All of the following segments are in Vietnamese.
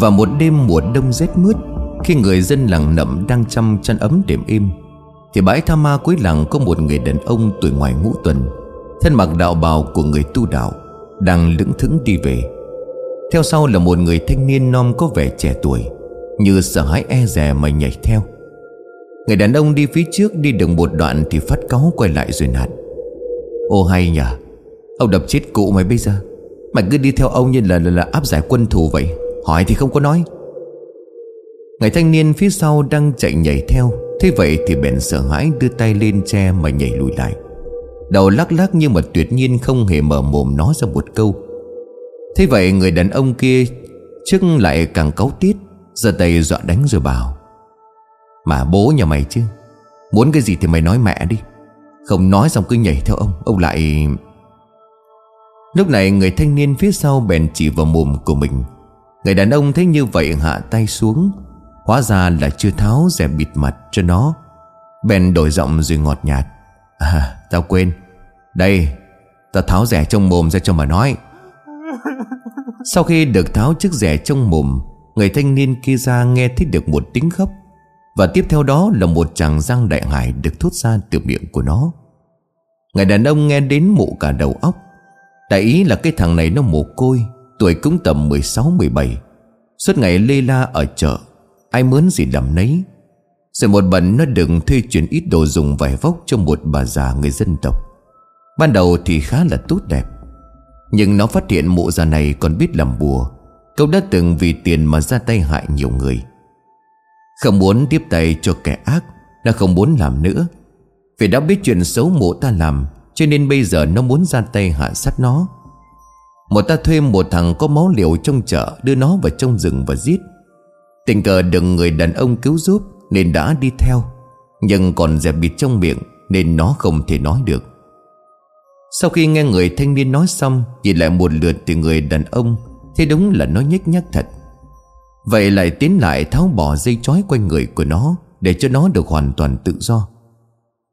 Và một đêm mùa đông rét mướt Khi người dân làng nậm đang chăm chăn ấm đêm im Thì bãi tha ma cuối làng có một người đàn ông tuổi ngoài ngũ tuần Thân mặc đạo bào của người tu đạo Đang lững thững đi về. Theo sau là một người thanh niên non có vẻ trẻ tuổi Như sợ hãi e rè mà nhảy theo. Người đàn ông đi phía trước đi được một đoạn Thì phát cáu quay lại rồi nạt. Ô hay nhỉ Ông đập chết cụ mày bây giờ Mày cứ đi theo ông như là, là, là áp giải quân thù vậy. Hỏi thì không có nói. Người thanh niên phía sau đang chạy nhảy theo, Thế vậy thì bèn sợ hãi đưa tay lên che mà nhảy lùi lại. Đầu lắc lắc nhưng mà tuyệt nhiên không hề mở mồm nói ra một câu. Thế vậy người đàn ông kia Trước lại càng cáu tiết, giơ tay dọa đánh rồi bảo, Mà bố nhà mày chứ, Muốn cái gì thì mày nói mẹ đi, Không nói xong cứ nhảy theo ông Ông lại Lúc này người thanh niên phía sau bèn chỉ vào mồm của mình Người đàn ông thấy như vậy hạ tay xuống, Hóa ra là chưa tháo rẻ bịt mặt cho nó. Bèn đổi giọng rồi ngọt nhạt. À tao quên. Đây, Tao tháo rẻ trong mồm ra cho mà nói. Sau khi được tháo chiếc rẻ trong mồm, Người thanh niên kia ra nghe thấy được một tiếng khóc. Và tiếp theo đó là một chàng răng đại hải được thốt ra từ miệng của nó. Người đàn ông nghe đến mụ cả đầu óc. Đại ý là cái thằng này nó mồ côi Tuổi cũng tầm 16-17 Suốt ngày lê la ở chợ, Ai mướn gì làm nấy. Rồi một bận nó đừng thuê chuyển ít đồ dùng vải vóc Cho một bà già người dân tộc. Ban đầu thì khá là tốt đẹp, Nhưng nó phát hiện mụ già này còn biết làm bùa. Cậu đã từng vì tiền mà ra tay hại nhiều người. Không muốn tiếp tay cho kẻ ác, Nó không muốn làm nữa. Vì đã biết chuyện xấu mụ ta làm, Cho nên bây giờ nó muốn ra tay hạ sát nó. Một ta thuê một thằng có máu liều trong chợ, Đưa nó vào trong rừng và giết. Tình cờ được người đàn ông cứu giúp Nên đã đi theo, Nhưng còn dẹp bịt trong miệng Nên nó không thể nói được. Sau khi nghe người thanh niên nói xong, Nhìn lại một lượt từ người đàn ông Thế đúng là nó nhếch nhác thật. Vậy lại tiến lại tháo bỏ dây chói quanh người của nó Để cho nó được hoàn toàn tự do.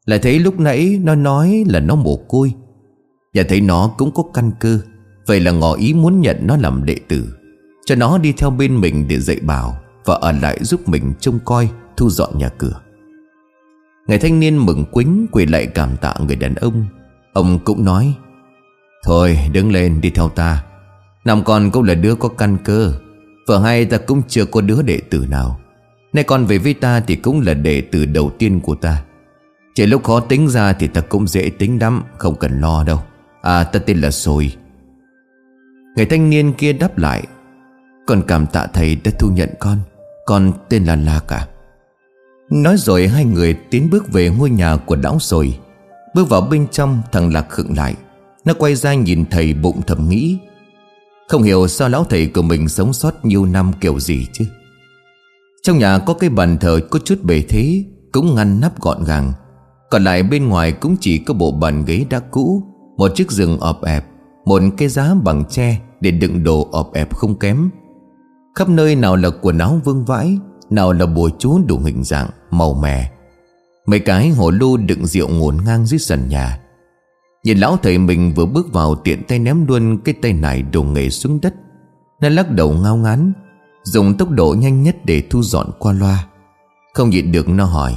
Lại thấy lúc nãy nó nói là nó mồ côi, Và thấy nó cũng có căn cơ. Vậy là ngỏ ý muốn nhận nó làm đệ tử. Cho nó đi theo bên mình để dạy bảo Và ở lại giúp mình trông coi, Thu dọn nhà cửa. Người thanh niên mừng quính Quỳ lại cảm tạ người đàn ông. Ông cũng nói, Thôi, đứng lên, đi theo ta. Năm con cũng là đứa có căn cơ, Vợ hai ta cũng chưa có đứa đệ tử nào. Nay con về với ta thì cũng là đệ tử đầu tiên của ta. Chỉ lúc khó tính ra thì ta cũng dễ tính lắm, Không cần lo đâu. À ta tên là Sồi. Người thanh niên kia đáp lại, Con cảm tạ thầy đã thu nhận con Con tên là La cả. Nói rồi hai người tiến bước về ngôi nhà của lão rồi. Bước vào bên trong, thằng Lạc khựng lại. Nó quay ra nhìn thầy bụng thầm nghĩ, không hiểu sao lão thầy của mình sống sót nhiều năm kiểu gì chứ? Trong nhà có cái bàn thờ có chút bề thế, Cũng ngăn nắp gọn gàng. Còn lại bên ngoài cũng chỉ có bộ bàn ghế đã cũ, Một chiếc giường ọp ẹp. Một cái giá bằng tre để đựng đồ ọp ẹp không kém. Khắp nơi nào là quần áo vương vãi, Nào là bùa chú đủ hình dạng, Màu mè. Mấy cái hồ lô đựng rượu ngổn ngang dưới sàn nhà. Nhìn lão thầy mình vừa bước vào tiện tay ném luôn cái tay này đồ nghề xuống đất. Nó lắc đầu ngao ngán, Dùng tốc độ nhanh nhất để thu dọn qua loa. Không nhịn được nó hỏi,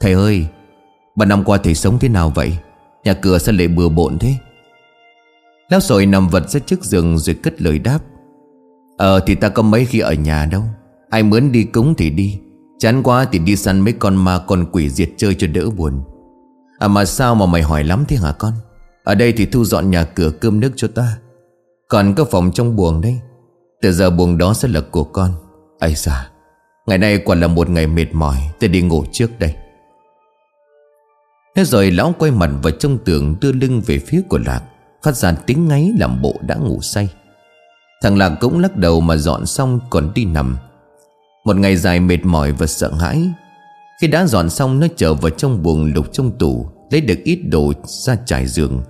Thầy ơi, Ba năm qua thầy sống thế nào vậy? Nhà cửa sao lại bừa bộn thế? Lão sồi nằm vật ra trước giường rồi cất lời đáp. Ờ thì ta có mấy khi ở nhà đâu. Ai muốn đi cúng thì đi. Chán quá thì đi săn mấy con ma con quỷ diệt chơi cho đỡ buồn. À mà sao mà mày hỏi lắm thế hả con? Ở đây thì thu dọn nhà cửa cơm nước cho ta. Còn có phòng trong buồng đấy, Từ giờ buồng đó sẽ là của con. Ây da Ngày nay quả là một ngày mệt mỏi ta đi ngủ trước đây. Thế rồi lão quay mặt vào trong tường Đưa lưng về phía của Lạc. Phát ra tiếng ngáy làm bộ đã ngủ say. Thằng Lạc cũng lắc đầu mà dọn xong còn đi nằm. Một ngày dài mệt mỏi và sợ hãi. Khi đã dọn xong, nó trở vào trong buồng lục trong tủ, Lấy được ít đồ ra trải giường.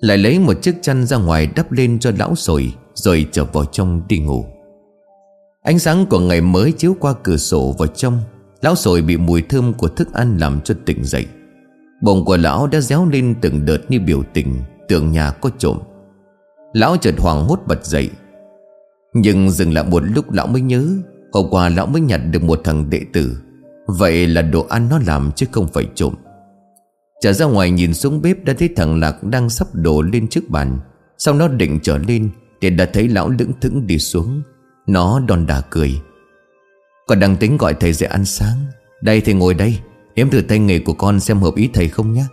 Lại lấy một chiếc chăn ra ngoài đắp lên cho lão sồi, Rồi trở vào trong đi ngủ. Ánh sáng của ngày mới chiếu qua cửa sổ vào trong. Lão sồi bị mùi thơm của thức ăn làm cho tỉnh dậy. Bụng của lão đã réo lên từng đợt như biểu tình. Tưởng nhà có trộm. Lão chợt hoàng hốt bật dậy. Nhưng dừng lại một lúc lão mới nhớ, Hôm qua lão mới nhặt được một thằng đệ tử. Vậy là đồ ăn nó làm chứ không phải trộm. Trở ra ngoài nhìn xuống bếp đã thấy thằng Lạc đang sắp đổ lên trước bàn. Sau nó định trở lên Thì đã thấy lão lững thững đi xuống. Nó đòn đà cười. Còn đang tính gọi thầy dậy ăn sáng. Đây thầy ngồi đây, Nếm thử tay nghề của con xem hợp ý thầy không nhé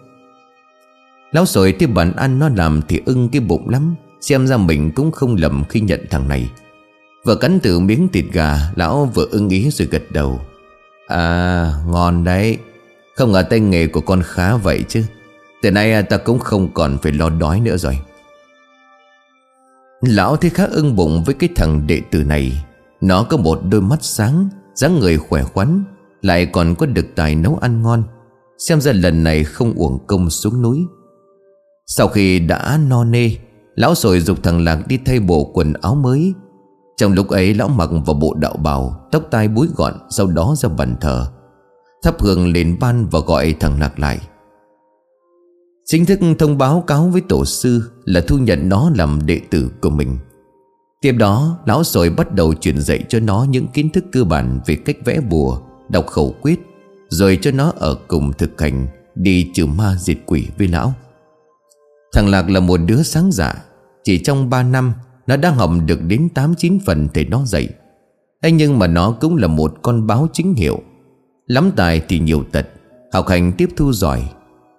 Lão sồi thấy bản ăn nó làm thì ưng cái bụng lắm, Xem ra mình cũng không lầm khi nhận thằng này. Vừa cắn từ miếng thịt gà, Lão vừa ưng ý rồi gật đầu. À ngon đấy. Không ngờ tay nghề của con khá vậy chứ. Từ nay ta cũng không còn phải lo đói nữa rồi. Lão thấy khá ưng bụng với cái thằng đệ tử này. Nó có một đôi mắt sáng, dáng người khỏe khoắn, Lại còn có được tài nấu ăn ngon. Xem ra lần này không uổng công xuống núi. Sau khi đã no nê, Lão sồi dục thằng Lạc đi thay bộ quần áo mới. Trong lúc ấy, lão mặc vào bộ đạo bào, Tóc tai búi gọn, Sau đó ra bàn thờ. Thắp hương lên ban và gọi thằng Lạc lại. Chính thức thông báo cáo với tổ sư Là thu nhận nó làm đệ tử của mình. Tiếp đó, Lão sồi bắt đầu truyền dạy cho nó Những kiến thức cơ bản về cách vẽ bùa, Đọc khẩu quyết, Rồi cho nó ở cùng thực hành, Đi trừ ma diệt quỷ với lão. Thằng Lạc là một đứa sáng dạ. Chỉ trong 3 năm, Nó đã học được đến 8-9 phần thầy nó dạy. Anh Nhưng mà nó cũng là một con báo chính hiệu. Lắm tài thì nhiều tật, Học hành tiếp thu giỏi.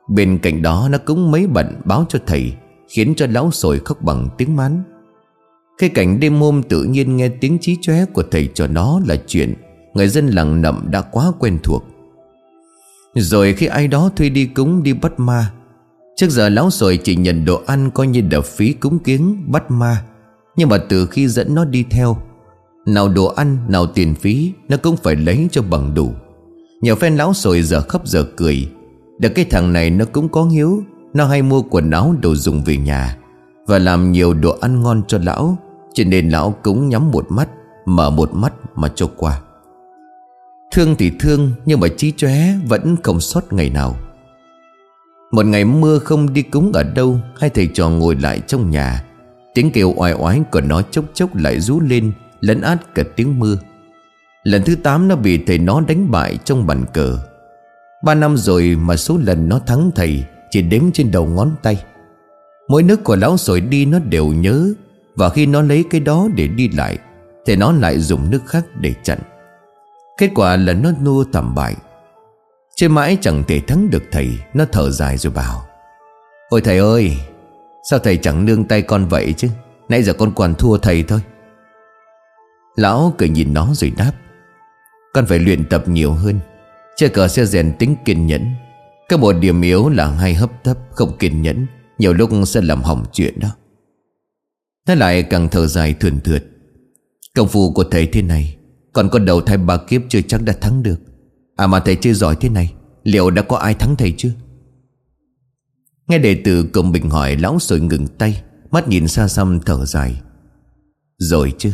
Bên cạnh đó, nó cũng mấy bận báo cho thầy, Khiến cho lão sồi khóc bằng tiếng mán. Khi cảnh đêm hôm tự nhiên nghe tiếng trí chóe của thầy cho nó là chuyện Người dân làng nậm đã quá quen thuộc. Rồi khi ai đó thuê đi cúng đi bắt ma Trước giờ lão sồi chỉ nhận đồ ăn coi như đập phí cúng kiếng, bắt ma. Nhưng mà từ khi dẫn nó đi theo, Nào đồ ăn, nào tiền phí, Nó cũng phải lấy cho bằng đủ. Nhiều phen lão sồi giờ khóc giờ cười. Được cái thằng này nó cũng có hiếu, Nó hay mua quần áo đồ dùng về nhà. Và làm nhiều đồ ăn ngon cho lão, Cho nên lão cũng nhắm một mắt, Mở một mắt mà cho qua. Thương thì thương, Nhưng mà trí chóe vẫn không sót ngày nào một ngày mưa không đi cúng ở đâu, Hai thầy trò ngồi lại trong nhà. Tiếng kêu oai oái của nó chốc chốc lại rú lên, Lấn át cả tiếng mưa. Lần thứ 8 nó bị thầy nó đánh bại trong bàn cờ. Ba năm rồi mà số lần nó thắng thầy Chỉ đếm trên đầu ngón tay. Mỗi nước của lão sồi đi nó đều nhớ, Và khi nó lấy cái đó để đi lại, thầy nó lại dùng nước khác để chặn. Kết quả là nó nua thảm bại. Chơi mãi chẳng thể thắng được thầy, Nó thở dài rồi bảo. Ôi thầy ơi, Sao thầy chẳng nương tay con vậy chứ? Nãy giờ con còn thua thầy thôi. Lão cười nhìn nó rồi đáp. Con phải luyện tập nhiều hơn. Chơi cờ sẽ rèn tính kiên nhẫn. Các một điểm yếu là hay hấp tấp, Không kiên nhẫn, Nhiều lúc sẽ làm hỏng chuyện đó. Nó lại càng thở dài thườn thượt. Công phu của thầy thế này, Còn có đầu thay ba kiếp chưa chắc đã thắng được. À mà thầy chơi giỏi thế này, Liệu đã có ai thắng thầy chưa Nghe đệ tử cùng bình hỏi, Lão rồi ngừng tay, Mắt nhìn xa xăm thở dài. Rồi chứ,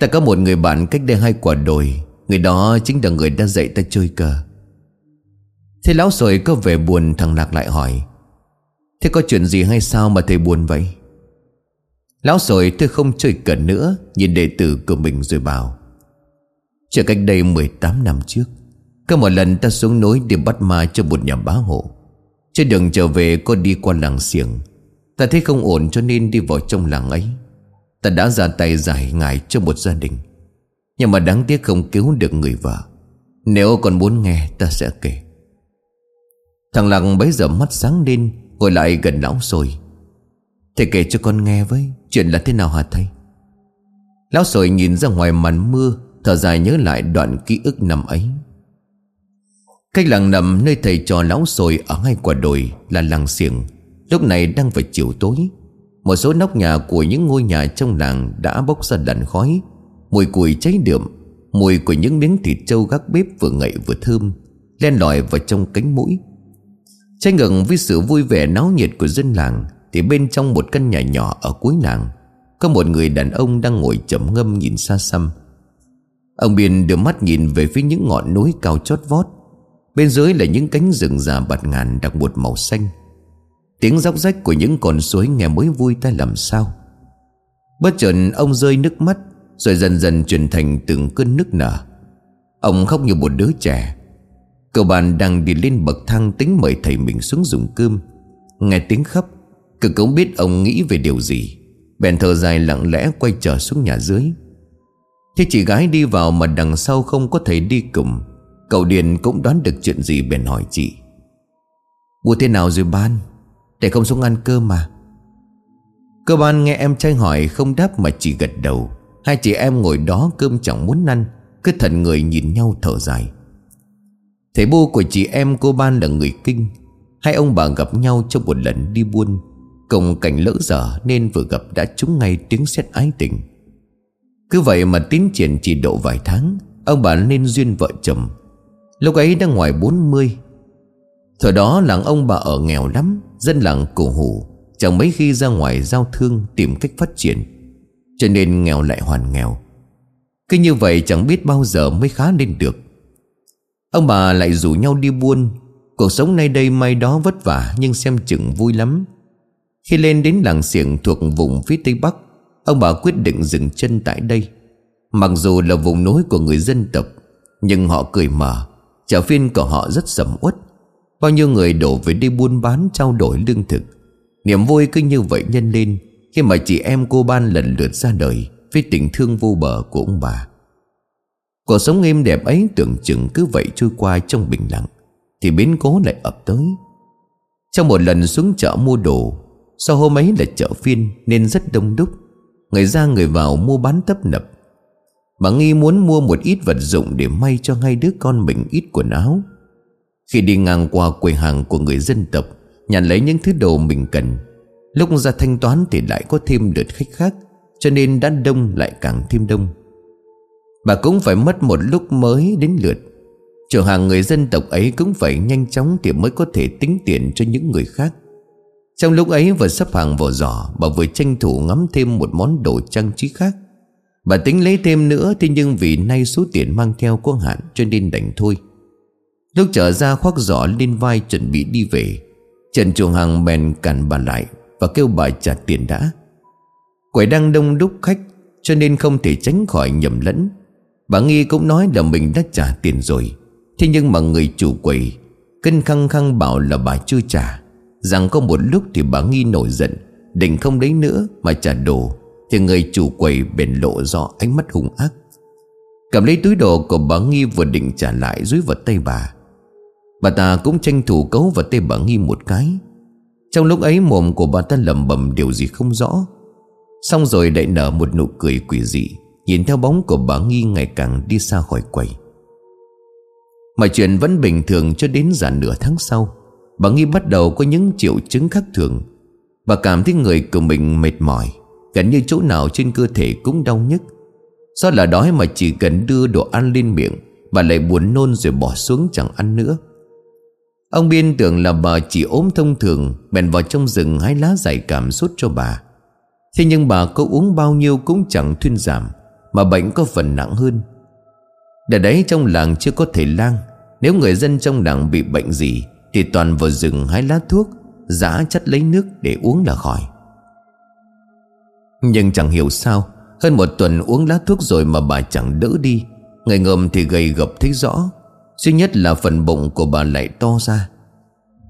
Ta có một người bạn cách đây hai quả đồi, Người đó chính là người đã dạy ta chơi cờ. Thế lão rồi có vẻ buồn, Thằng Lạc lại hỏi, Thế có chuyện gì hay sao mà thầy buồn vậy? Lão rồi tôi không chơi cờ nữa, Nhìn đệ tử của mình rồi bảo Trở cách đây 18 năm trước cứ một lần ta xuống núi để bắt ma cho một nhà bá hộ. Chứ đừng trở về, có đi qua làng xiềng. Ta thấy không ổn cho nên đi vào trong làng ấy. Ta đã ra tay giải ngài cho một gia đình. Nhưng mà đáng tiếc không cứu được người vợ. Nếu còn muốn nghe, ta sẽ kể. Thằng lặng bấy giờ mắt sáng lên, Ngồi lại gần lão rồi Thầy kể cho con nghe với, Chuyện là thế nào hả thầy? Lão sồi nhìn ra ngoài màn mưa, Thở dài nhớ lại đoạn ký ức năm ấy. Cách làng nằm nơi thầy trò lão sồi ở ngay quả đồi là làng xiềng. Lúc này đang vào chiều tối. Một số nóc nhà của những ngôi nhà trong làng đã bốc ra đàn khói. Mùi củi cháy đượm, Mùi của những miếng thịt trâu gác bếp vừa ngậy vừa thơm, Len lỏi vào trong cánh mũi. Trái ngừng với sự vui vẻ náo nhiệt của dân làng, Thì bên trong một căn nhà nhỏ ở cuối làng, Có một người đàn ông đang ngồi trầm ngâm nhìn xa xăm. Ông Biên đưa mắt nhìn về phía những ngọn núi cao chót vót. Bên dưới là những cánh rừng già bạt ngàn đặc một màu xanh. Tiếng róc rách của những con suối nghe mới vui ta làm sao? Bất chợt ông rơi nước mắt, Rồi dần dần chuyển thành từng cơn nức nở. Ông khóc như một đứa trẻ. Cậu bạn đang đi lên bậc thang tính mời thầy mình xuống dùng cơm. Nghe tiếng khóc, Cậu cũng biết ông nghĩ về điều gì. Bèn thở dài lặng lẽ quay trở xuống nhà dưới. Thế chị gái đi vào mà đằng sau không có thầy đi cùng. Cậu Điền cũng đoán được chuyện gì bèn hỏi chị. Mua thế nào rồi ban? Để không xuống ăn cơm mà. Cơ ban nghe em trai hỏi không đáp mà chỉ gật đầu. Hai chị em ngồi đó cơm chẳng muốn ăn, Cứ thần người nhìn nhau thở dài. Thầy bu của chị em cô ban là người kinh. Hai ông bà gặp nhau trong một lần đi buôn. Cùng cảnh lỡ dở Nên vừa gặp đã trúng ngay tiếng xét ái tình. Cứ vậy mà tiến triển chỉ độ vài tháng, Ông bà nên duyên vợ chồng. Lúc ấy đang ngoài 40 Thời đó làng ông bà ở nghèo lắm, Dân làng cổ hủ, Chẳng mấy khi ra ngoài giao thương Tìm cách phát triển, Cho nên nghèo lại hoàn nghèo. Cứ như vậy chẳng biết bao giờ mới khá lên được. Ông bà lại rủ nhau đi buôn. Cuộc sống nay đây may đó vất vả, Nhưng xem chừng vui lắm. Khi lên đến làng xiềng thuộc vùng phía tây bắc, Ông bà quyết định dừng chân tại đây. Mặc dù là vùng núi của người dân tộc, Nhưng họ cười mở. Chợ phiên của họ rất sầm uất. Bao nhiêu người đổ về đi buôn bán trao đổi lương thực. Niềm vui cứ như vậy nhân lên, Khi mà chị em cô ban lần lượt ra đời, Với tình thương vô bờ của ông bà. Cuộc sống êm đẹp ấy tưởng chừng cứ vậy trôi qua trong bình lặng, Thì biến cố lại ập tới. Trong một lần xuống chợ mua đồ, Sau hôm ấy là chợ phiên Nên rất đông đúc. Người ra người vào mua bán tấp nập Bà Nghi muốn mua một ít vật dụng Để may cho ngay đứa con mình ít quần áo. Khi đi ngang qua quầy hàng của người dân tộc, nhàn lấy những thứ đồ mình cần. Lúc ra thanh toán thì lại có thêm lượt khách khác, Cho nên đã đông lại càng thêm đông. Bà cũng phải mất một lúc mới đến lượt. Chủ hàng người dân tộc ấy cũng phải nhanh chóng Thì mới có thể tính tiền cho những người khác. Trong lúc ấy vừa sắp hàng vào giỏ, Bà vừa tranh thủ ngắm thêm một món đồ trang trí khác. Bà tính lấy thêm nữa, Thế nhưng vì nay số tiền mang theo có hạn Cho nên đành thôi. Lúc trở ra khoác giỏ lên vai chuẩn bị đi về, Trần chuồng Hằng bèn cản bà lại Và kêu bà trả tiền đã. Quầy đang đông đúc khách, Cho nên không thể tránh khỏi nhầm lẫn. Bà Nghi cũng nói là mình đã trả tiền rồi, Thế nhưng mà người chủ quầy Cân khăng khăng bảo là bà chưa trả. Rằng có một lúc thì bà Nghi nổi giận, Định không lấy nữa mà trả đồ. Thì người chủ quầy bền lộ rõ ánh mắt hung ác. Cầm lấy túi đồ của bà Nghi vừa định trả lại dưới vào tay bà. Bà ta cũng tranh thủ cấu vào tay bà Nghi một cái. Trong lúc ấy mồm của bà ta lầm bầm điều gì không rõ. Xong rồi lại nở một nụ cười quỷ dị, Nhìn theo bóng của bà Nghi ngày càng đi xa khỏi quầy. Mọi chuyện vẫn bình thường cho đến giả nửa tháng sau, Bà Nghi bắt đầu có những triệu chứng khác thường. Bà cảm thấy người của mình mệt mỏi. Gần như chỗ nào trên cơ thể cũng đau nhức. Do là đói mà chỉ cần đưa đồ ăn lên miệng Bà lại buồn nôn rồi bỏ xuống chẳng ăn nữa. Ông Biên tưởng là bà chỉ ốm thông thường, Bèn vào trong rừng hái lá giải cảm sốt cho bà. Thế nhưng bà có uống bao nhiêu cũng chẳng thuyên giảm, Mà bệnh có phần nặng hơn. Để đấy trong làng chưa có thể lang, Nếu người dân trong làng bị bệnh gì Thì toàn vào rừng hái lá thuốc, Giã chất lấy nước để uống là khỏi. Nhưng chẳng hiểu sao, Hơn một tuần uống lá thuốc rồi mà bà chẳng đỡ đi. Ngày ngầm thì gầy gập thấy rõ, Duy nhất là phần bụng của bà lại to ra.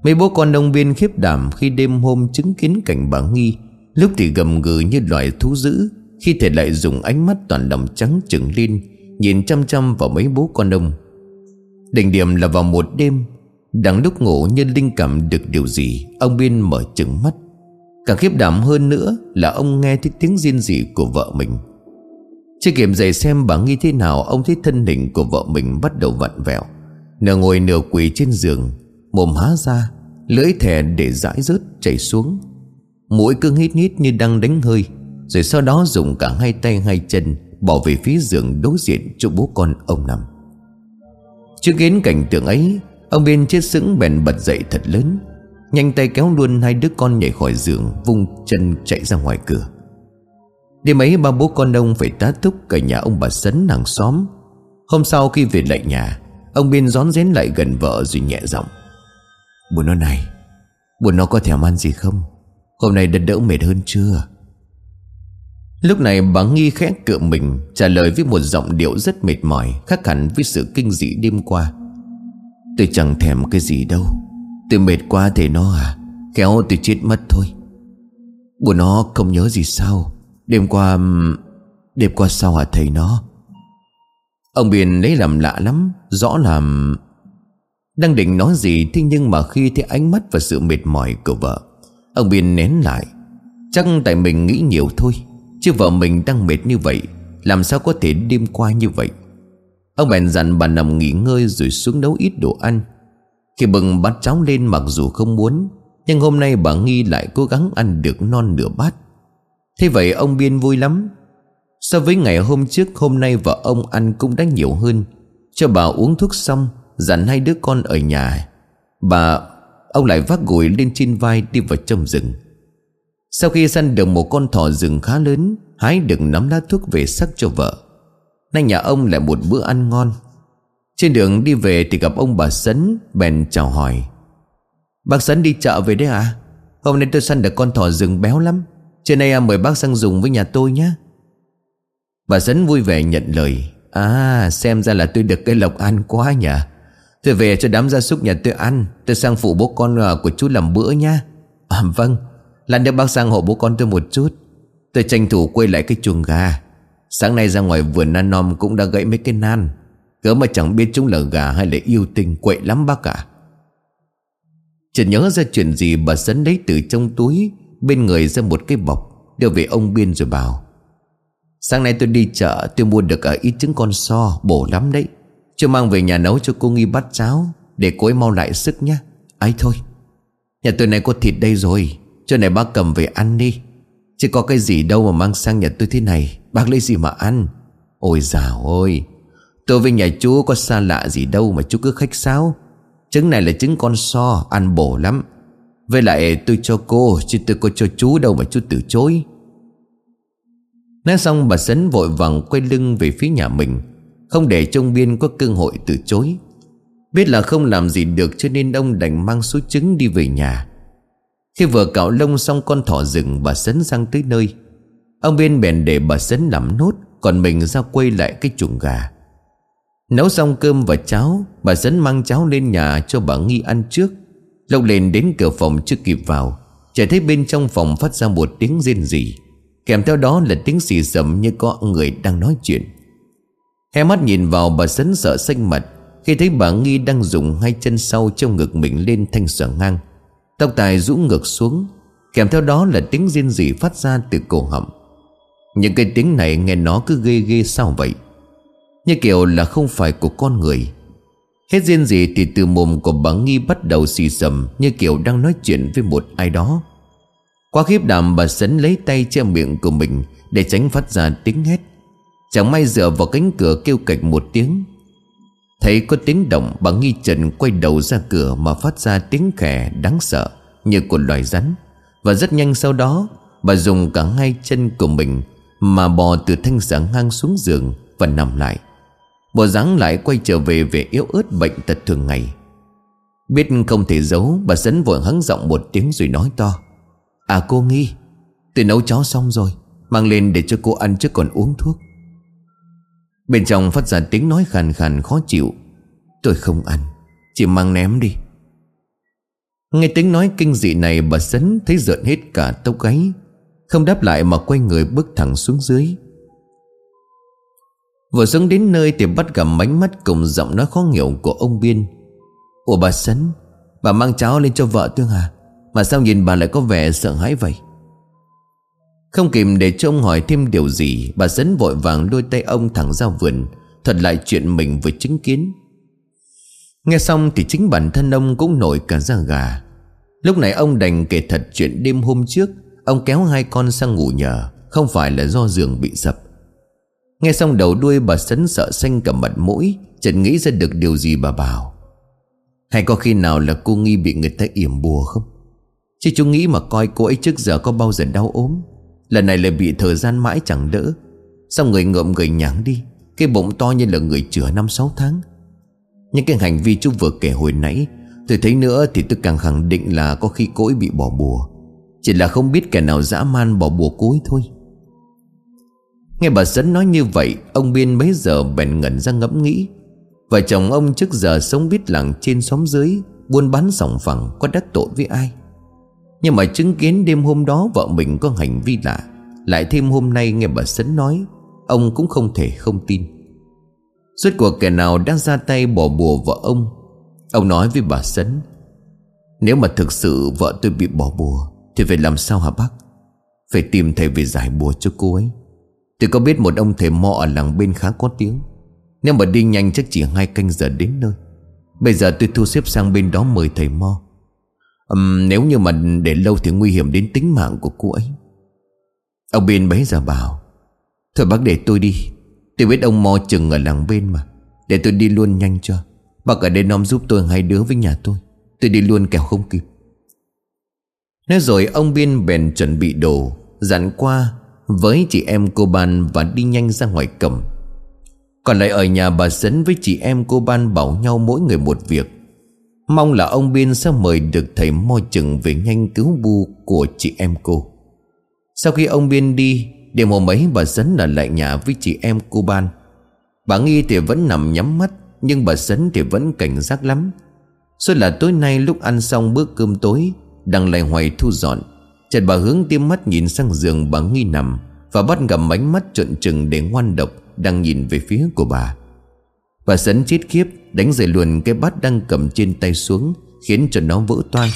Mấy bố con nông viên khiếp đảm Khi đêm hôm chứng kiến cảnh bà Nghi, Lúc thì gầm gừ như loài thú dữ, Khi thể lại dùng ánh mắt toàn đồng trắng trừng lên, Nhìn chăm chăm vào mấy bố con ông Đỉnh điểm là vào một đêm, Đang lúc ngủ như linh cảm được điều gì, Ông Biên mở trừng mắt. Càng khiếp đảm hơn nữa Là ông nghe thấy tiếng riêng dị của vợ mình. Chưa kịp dậy xem bà nghi thế nào, Ông thấy thân hình của vợ mình bắt đầu vặn vẹo. Nửa ngồi nửa quỳ trên giường, Mồm há ra, Lưỡi thẻ để dãi rớt chảy xuống. Mũi cứ hít hít như đang đánh hơi, Rồi sau đó dùng cả hai tay hai chân Bỏ về phía giường đối diện chỗ bố con ông nằm. Chứng kiến cảnh tượng ấy, Ông bên chết sững bèn bật dậy thật lớn. Nhanh tay kéo luôn hai đứa con nhảy khỏi giường, Vung chân chạy ra ngoài cửa. Đêm ấy, ba bố con ông phải tá túc Cả nhà ông bà Sấn hàng xóm. Hôm sau khi về lại nhà, Ông Biên rón rén lại gần vợ rồi nhẹ giọng. Buồn nó này Buồn nó có thèm ăn gì không? Hôm nay đã đỡ mệt hơn chưa? Lúc này bà Nghi khẽ cựa mình, Trả lời với một giọng điệu rất mệt mỏi, Khác hẳn với sự kinh dị đêm qua. Tôi chẳng thèm cái gì đâu. Tôi mệt quá thầy nó à? Kéo tôi chết mất thôi. Bố nó không nhớ gì sao? Đêm qua Đêm qua sao hả thầy nó? Ông Biên lấy làm lạ lắm, Rõ là Đang định nói gì Thế nhưng mà khi thấy ánh mắt và sự mệt mỏi của vợ, Ông Biên nén lại. Chắc tại mình nghĩ nhiều thôi, Chứ vợ mình đang mệt như vậy, Làm sao có thể đêm qua như vậy? Ông bèn dặn bà nằm nghỉ ngơi Rồi xuống nấu ít đồ ăn. Khi bừng bát cháo lên mặc dù không muốn, Nhưng hôm nay bà Nghi lại cố gắng ăn được non nửa bát. Thế vậy ông Biên vui lắm. So với ngày hôm trước, Hôm nay vợ ông ăn cũng đã nhiều hơn. Cho bà uống thuốc xong, Dặn hai đứa con ở nhà. Bà, Ông lại vác gối lên trên vai đi vào trong rừng. Sau khi săn được một con thỏ rừng khá lớn, Hái được nắm lá thuốc về sắc cho vợ. Nay nhà ông lại một bữa ăn ngon. Trên đường đi về thì gặp ông bà Sấn, Bèn chào hỏi. Bác Sấn đi chợ về đấy à Hôm nay tôi săn được con thỏ rừng béo lắm. Trưa nay mời bác sang dùng với nhà tôi nhé. Bà Sấn vui vẻ nhận lời. À xem ra là tôi được cái lộc ăn quá nhỉ. Tôi về cho đám gia súc nhà tôi ăn. Tôi sang phụ bố con à, của chú làm bữa nha À vâng. Lần nữa bác sang hộ bố con tôi một chút. Tôi tranh thủ quay lại cái chuồng gà. Sáng nay ra ngoài vườn nan nom cũng đã gãy mấy cái nan. Cớ mà chẳng biết chúng là gà hay là yêu tinh, Quậy lắm bác ạ. Chợt nhớ ra chuyện gì bà sấn lấy từ trong túi, Bên người ra một cái bọc, Đưa về ông Biên rồi bảo, Sáng nay tôi đi chợ, tôi mua được ở ít trứng con so, Bổ lắm đấy. Chưa mang về nhà nấu cho cô nghi bát cháo, Để cô ấy mau lại sức nhá. Ấy thôi. Nhà tôi này có thịt đây rồi, Cho này bác cầm về ăn đi. Chứ có cái gì đâu mà mang sang nhà tôi thế này, Bác lấy gì mà ăn? Ôi dào ôi Tôi với nhà chú có xa lạ gì đâu mà chú cứ khách sáo. Trứng này là trứng con so, Ăn bổ lắm. Với lại tôi cho cô, Chứ tôi có cho chú đâu mà chú từ chối. Nói xong bà Sấn vội vàng quay lưng về phía nhà mình. Không để trông biên có cơ hội từ chối. Biết là không làm gì được cho nên ông đành mang số trứng đi về nhà. Khi vừa cạo lông xong con thỏ rừng, bà Sấn sang tới nơi. Ông biên bèn để bà Sấn làm nốt, Còn mình ra quay lại cái chuồng gà. Nấu xong cơm và cháo, Bà dẫn mang cháo lên nhà cho bà Nghi ăn trước. Lộc lên đến cửa phòng chưa kịp vào Chỉ thấy bên trong phòng phát ra một tiếng rên rỉ. Kèm theo đó là tiếng xì sầm như có người đang nói chuyện. Hé mắt nhìn vào bà sấn sợ xanh mặt, Khi thấy bà Nghi đang dùng hai chân sau trong ngực mình lên thanh sở ngang. Tóc tài rũ ngược xuống, Kèm theo đó là tiếng riêng rỉ phát ra từ cổ họng. Những cái tiếng này nghe nó cứ ghê ghê sao vậy? Như kiểu là không phải của con người. Hết riêng gì thì từ mồm của bà Nghi bắt đầu xì sầm Như kiểu đang nói chuyện với một ai đó. Quá khiếp đảm, bà sấn lấy tay che miệng của mình Để tránh phát ra tiếng hét. Chẳng may dựa vào cánh cửa kêu cạch một tiếng. Thấy có tiếng động, bà nghi trần quay đầu ra cửa Mà phát ra tiếng khẻ đáng sợ, Như của loài rắn. Và rất nhanh sau đó, Bà dùng cả hai chân của mình Mà bò từ thanh sáng ngang xuống giường Và nằm lại. Bộ dáng lại quay trở về về yếu ớt bệnh tật thường ngày. Biết không thể giấu, Bà sấn vội hắng giọng một tiếng rồi nói to. À cô Nghi, Tôi nấu cháo xong rồi, Mang lên để cho cô ăn chứ còn uống thuốc. Bên trong phát ra tiếng nói khàn khàn khó chịu. Tôi không ăn, Chỉ mang ném đi. Nghe tiếng nói kinh dị này, bà sấn thấy rợn hết cả tóc gáy. Không đáp lại mà quay người bước thẳng xuống dưới. Vừa xuống đến nơi thì bắt gặp mánh mắt cùng giọng nói khó hiểu của ông Biên. Ủa bà sấn, Bà mang cháo lên cho vợ tương à? Mà sao nhìn bà lại có vẻ sợ hãi vậy? Không kịp để cho ông hỏi thêm điều gì, Bà sấn vội vàng đôi tay ông thẳng ra vườn, Thuật lại chuyện mình vừa chứng kiến. Nghe xong thì chính bản thân ông cũng nổi cả da gà. Lúc này ông đành kể thật chuyện đêm hôm trước, Ông kéo hai con sang ngủ nhờ, Không phải là do giường bị sập. Nghe xong đầu đuôi bà sấn sợ xanh cả mặt mũi Chẳng nghĩ ra được điều gì bà bảo. Hay có khi nào là cô nghi bị người ta yểm bùa không? Chứ chú nghĩ mà coi cô ấy trước giờ có bao giờ đau ốm, Lần này lại bị thời gian mãi chẳng đỡ. Xong người ngợm người nhẵng đi, Cái bụng to như là người chữa năm sáu tháng. Những cái hành vi chú vừa kể hồi nãy, Tôi thấy nữa thì tôi càng khẳng định là Có khi cô ấy bị bỏ bùa. Chỉ là không biết kẻ nào dã man bỏ bùa cô ấy thôi. Nghe bà Sấn nói như vậy, Ông Biên mấy giờ bèn ngẩn ra ngẫm nghĩ. Vợ chồng ông trước giờ sống biết lặng trên xóm dưới, Buôn bán sòng phẳng, có đắc tội với ai? Nhưng mà chứng kiến đêm hôm đó vợ mình có hành vi lạ, Lại thêm hôm nay nghe bà Sấn nói, Ông cũng không thể không tin. Suốt cuộc kẻ nào đã ra tay bỏ bùa vợ ông? Ông nói với bà Sấn Nếu mà thực sự vợ tôi bị bỏ bùa, Thì phải làm sao hả bác? Phải tìm thầy về giải bùa cho cô ấy. Tôi có biết một ông thầy mò ở làng bên khá có tiếng. Nếu mà đi nhanh chắc chỉ hai canh giờ đến nơi. Bây giờ tôi thu xếp sang bên đó mời thầy mo uhm, Nếu như mà để lâu thì nguy hiểm đến tính mạng của cô ấy. Ông bên bấy giờ bảo Thôi bác để tôi đi. Tôi biết ông mo chừng ở làng bên mà. Để tôi đi luôn nhanh cho. Bác ở đây nom giúp tôi hai đứa với nhà tôi. Tôi đi luôn kẻo không kịp. Nói rồi ông Biên bèn chuẩn bị đồ Dặn qua với chị em cô Ban và đi nhanh ra ngoài cầm, Còn lại ở nhà bà Sấn với chị em cô Ban bảo nhau mỗi người một việc. Mong là ông Biên sẽ mời được thầy mo chừng về nhanh cứu bu của chị em cô. Sau khi ông Biên đi Đêm hôm ấy bà Sấn ở lại nhà với chị em cô Ban. Bà Nghi thì vẫn nằm nhắm mắt Nhưng bà Sấn thì vẫn cảnh giác lắm. Rồi là tối nay lúc ăn xong bữa cơm tối Đang lại hoài thu dọn Chợt bà hướng tiêm mắt nhìn sang giường bà nghi nằm Và bắt gặp ánh mắt trợn trừng để ngoan độc Đang nhìn về phía của bà. Bà sấn chết khiếp, Đánh rời luồn cái bát đang cầm trên tay xuống, Khiến cho nó vỡ toang.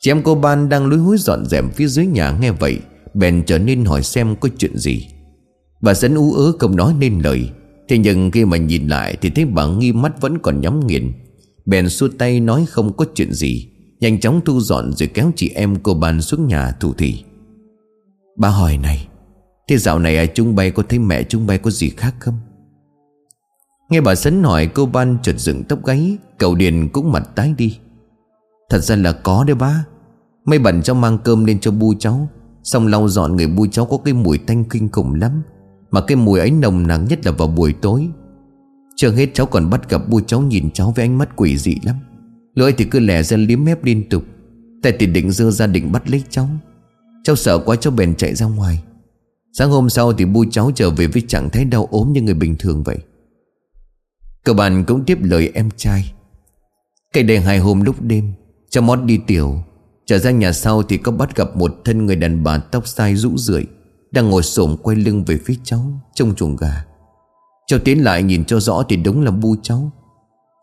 Chị em cô Ban đang lúi húi dọn dẹp phía dưới nhà nghe vậy, Bèn trở nên hỏi xem có chuyện gì. Bà sấn ú ớ không nói nên lời, Thế nhưng khi mà nhìn lại Thì thấy bà nghi mắt vẫn còn nhắm nghiền. Bèn xua tay nói không có chuyện gì. Nhanh chóng thu dọn rồi kéo chị em cô bàn xuống nhà thủ thị. Ba hỏi này, Thế dạo này ai chúng bay, có thấy mẹ chúng bay có gì khác không? Nghe bà Sấn hỏi, cô ban chợt dựng tóc gáy, Cậu Điền cũng mặt tái đi. Thật ra là có đấy ba Mấy bẩn cho mang cơm lên cho bu cháu. Xong lau dọn người bu cháu có cái mùi tanh kinh khủng lắm, Mà cái mùi ấy nồng nặng nhất là vào buổi tối. Chưa hết cháu còn bắt gặp bu cháu nhìn cháu với ánh mắt quỷ dị lắm. Lưỡi thì cứ lẻ ra liếm mép liên tục. Tay thì định dơ ra định bắt lấy cháu. Cháu sợ quá, cháu bèn chạy ra ngoài. Sáng hôm sau thì bu cháu trở về với trạng thái đau ốm như người bình thường vậy. Cậu bạn cũng tiếp lời em trai. Cách đây hai hôm lúc đêm, Cháu mót đi tiểu. Trở ra nhà sau thì có bắt gặp một thân người đàn bà tóc tai rũ rượi, Đang ngồi xổm quay lưng về phía cháu Trong chuồng gà. Cháu tiến lại nhìn cho rõ thì đúng là bu cháu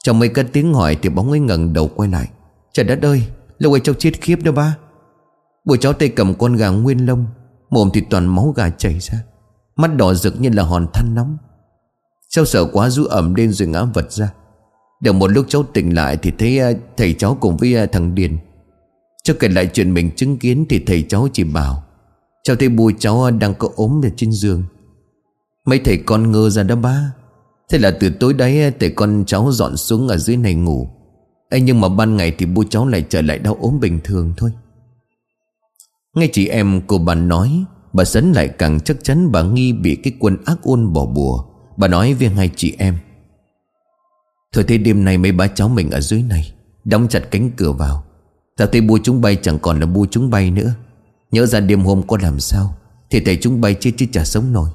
trong mấy cất tiếng hỏi thì bóng ấy ngẩng đầu quay lại. Trời đất ơi, Lâu ấy cháu chết khiếp đó ba. Buổi cháu tay cầm con gà nguyên lông, Mồm thì toàn máu gà chảy ra. Mắt đỏ rực như là hòn than nóng. Cháu sợ quá rú ẩm lên rồi ngã vật ra. Được một lúc cháu tỉnh lại Thì thấy à, thầy cháu cùng với à, thằng Điền. Cháu kể lại chuyện mình chứng kiến Thì thầy cháu chỉ bảo, Cháu thấy bùi cháu à, đang có ốm ở trên giường. Mấy thầy con ngơ ra đó ba. Thế là từ tối đấy eh, tể con cháu dọn xuống ở dưới này ngủ. Ê, Nhưng mà ban ngày thì bố cháu lại trở lại đau ốm bình thường thôi. Nghe chị em cô bà nói Bà Sấn lại càng chắc chắn bà nghi bị cái quân ác ôn bỏ bùa. Bà nói với hai chị em Thôi thế đêm nay mấy bá cháu mình ở dưới này Đóng chặt cánh cửa vào. Tao thấy bu chúng bay chẳng còn là bu chúng bay nữa. Nhớ ra đêm hôm có làm sao Thì thầy chúng bay chết chứ chả sống nổi.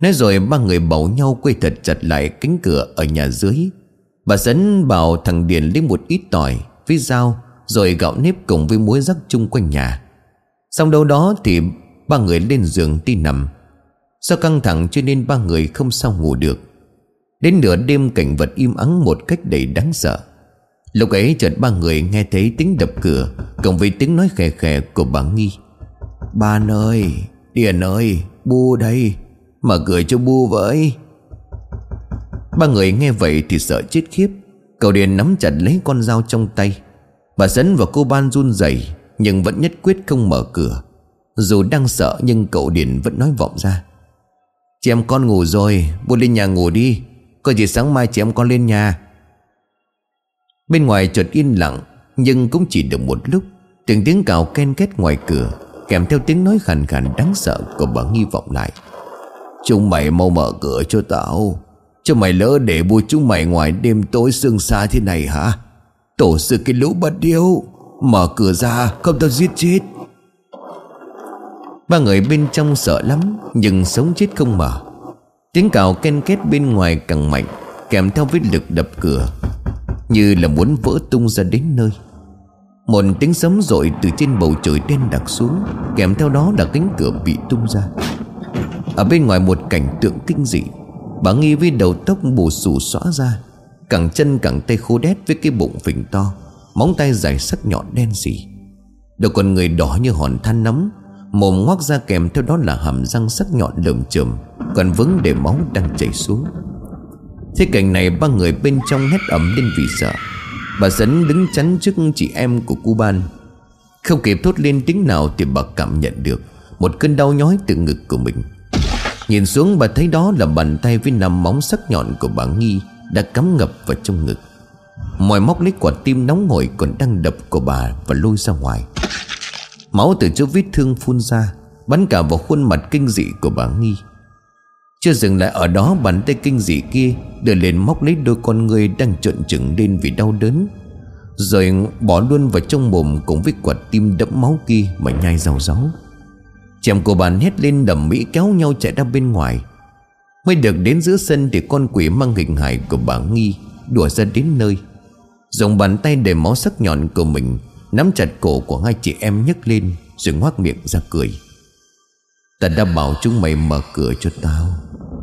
Nói rồi ba người bảo nhau quay thật chặt lại cánh cửa ở nhà dưới. Bà dẫn bảo thằng Điền lấy một ít tỏi với dao Rồi gạo nếp cùng với muối rắc chung quanh nhà. Xong đâu đó thì ba người lên giường đi nằm. Do căng thẳng cho nên ba người không sao ngủ được. Đến nửa đêm cảnh vật im ắng một cách đầy đáng sợ. Lúc ấy chợt ba người nghe thấy tiếng đập cửa Cộng với tiếng nói khè khè của bà Nghi. Bà ơi, Điền ơi, bu đây. Mở cửa cho bu với Ba người nghe vậy thì sợ chết khiếp. Cậu Điền nắm chặt lấy con dao trong tay. Bà Sấn và cô Ban run rẩy, Nhưng vẫn nhất quyết không mở cửa. Dù đang sợ, nhưng cậu Điền vẫn nói vọng ra. Chị em con ngủ rồi, Bu lên nhà ngủ đi. Có gì sáng mai chị em con lên nhà. Bên ngoài chợt yên lặng, Nhưng cũng chỉ được một lúc. Từng tiếng cào ken két ngoài cửa, Kèm theo tiếng nói khàn khàn đáng sợ Của bà nghi vọng lại. Chúng mày mau mở cửa cho tao. Cho mày lỡ để bùi chúng mày ngoài đêm tối sương xa thế này hả? Tổ sư cái lũ bất điêu, Mở cửa ra, không tao giết chết. Ba người bên trong sợ lắm, Nhưng sống chết không mở Tiếng cào ken két bên ngoài càng mạnh, Kèm theo vết lực đập cửa, Như là muốn vỡ tung ra đến nơi. Một tiếng sấm rội từ trên bầu trời đen đặc xuống, Kèm theo đó là cánh cửa bị tung ra. Ở bên ngoài một cảnh tượng kinh dị. Bà Nghi với đầu tóc bù xù xóa ra, Cẳng chân cẳng tay khô đét với cái bụng phình to, Móng tay dài sắc nhọn đen xì. Đầu con người đỏ như hòn than nóng Mồm ngoác ra kèm theo đó là hàm răng sắc nhọn lởm chởm Còn vững để máu đang chảy xuống. Thế cảnh này ba người bên trong hét ẩm lên vì sợ. Bà dấn đứng chắn trước chị em của cu ban. Không kịp thốt lên tiếng nào Thì bà cảm nhận được Một cơn đau nhói từ ngực của mình. Nhìn xuống bà thấy đó là bàn tay với năm móng sắc nhọn của bà Nghi Đã cắm ngập vào trong ngực. Mọi móc lấy quả tim nóng hổi còn đang đập của bà và lôi ra ngoài. Máu từ chỗ vết thương phun ra, Bắn cả vào khuôn mặt kinh dị của bà Nghi. Chưa dừng lại ở đó, bàn tay kinh dị kia Đưa lên móc lấy đôi con người đang trợn trừng lên vì đau đớn, Rồi bỏ luôn vào trong mồm cùng với quả tim đẫm máu kia mà nhai rau ráu Chèm của bà hét lên đầm mỹ kéo nhau chạy ra bên ngoài. Mới được đến giữa sân thì con quỷ mang hình hài của bà Nghi Đùa ra đến nơi. Dùng bàn tay đầy máu sắc nhọn của mình, Nắm chặt cổ của hai chị em nhấc lên Rồi ngoác miệng ra cười. Ta đã bảo chúng mày mở cửa cho tao.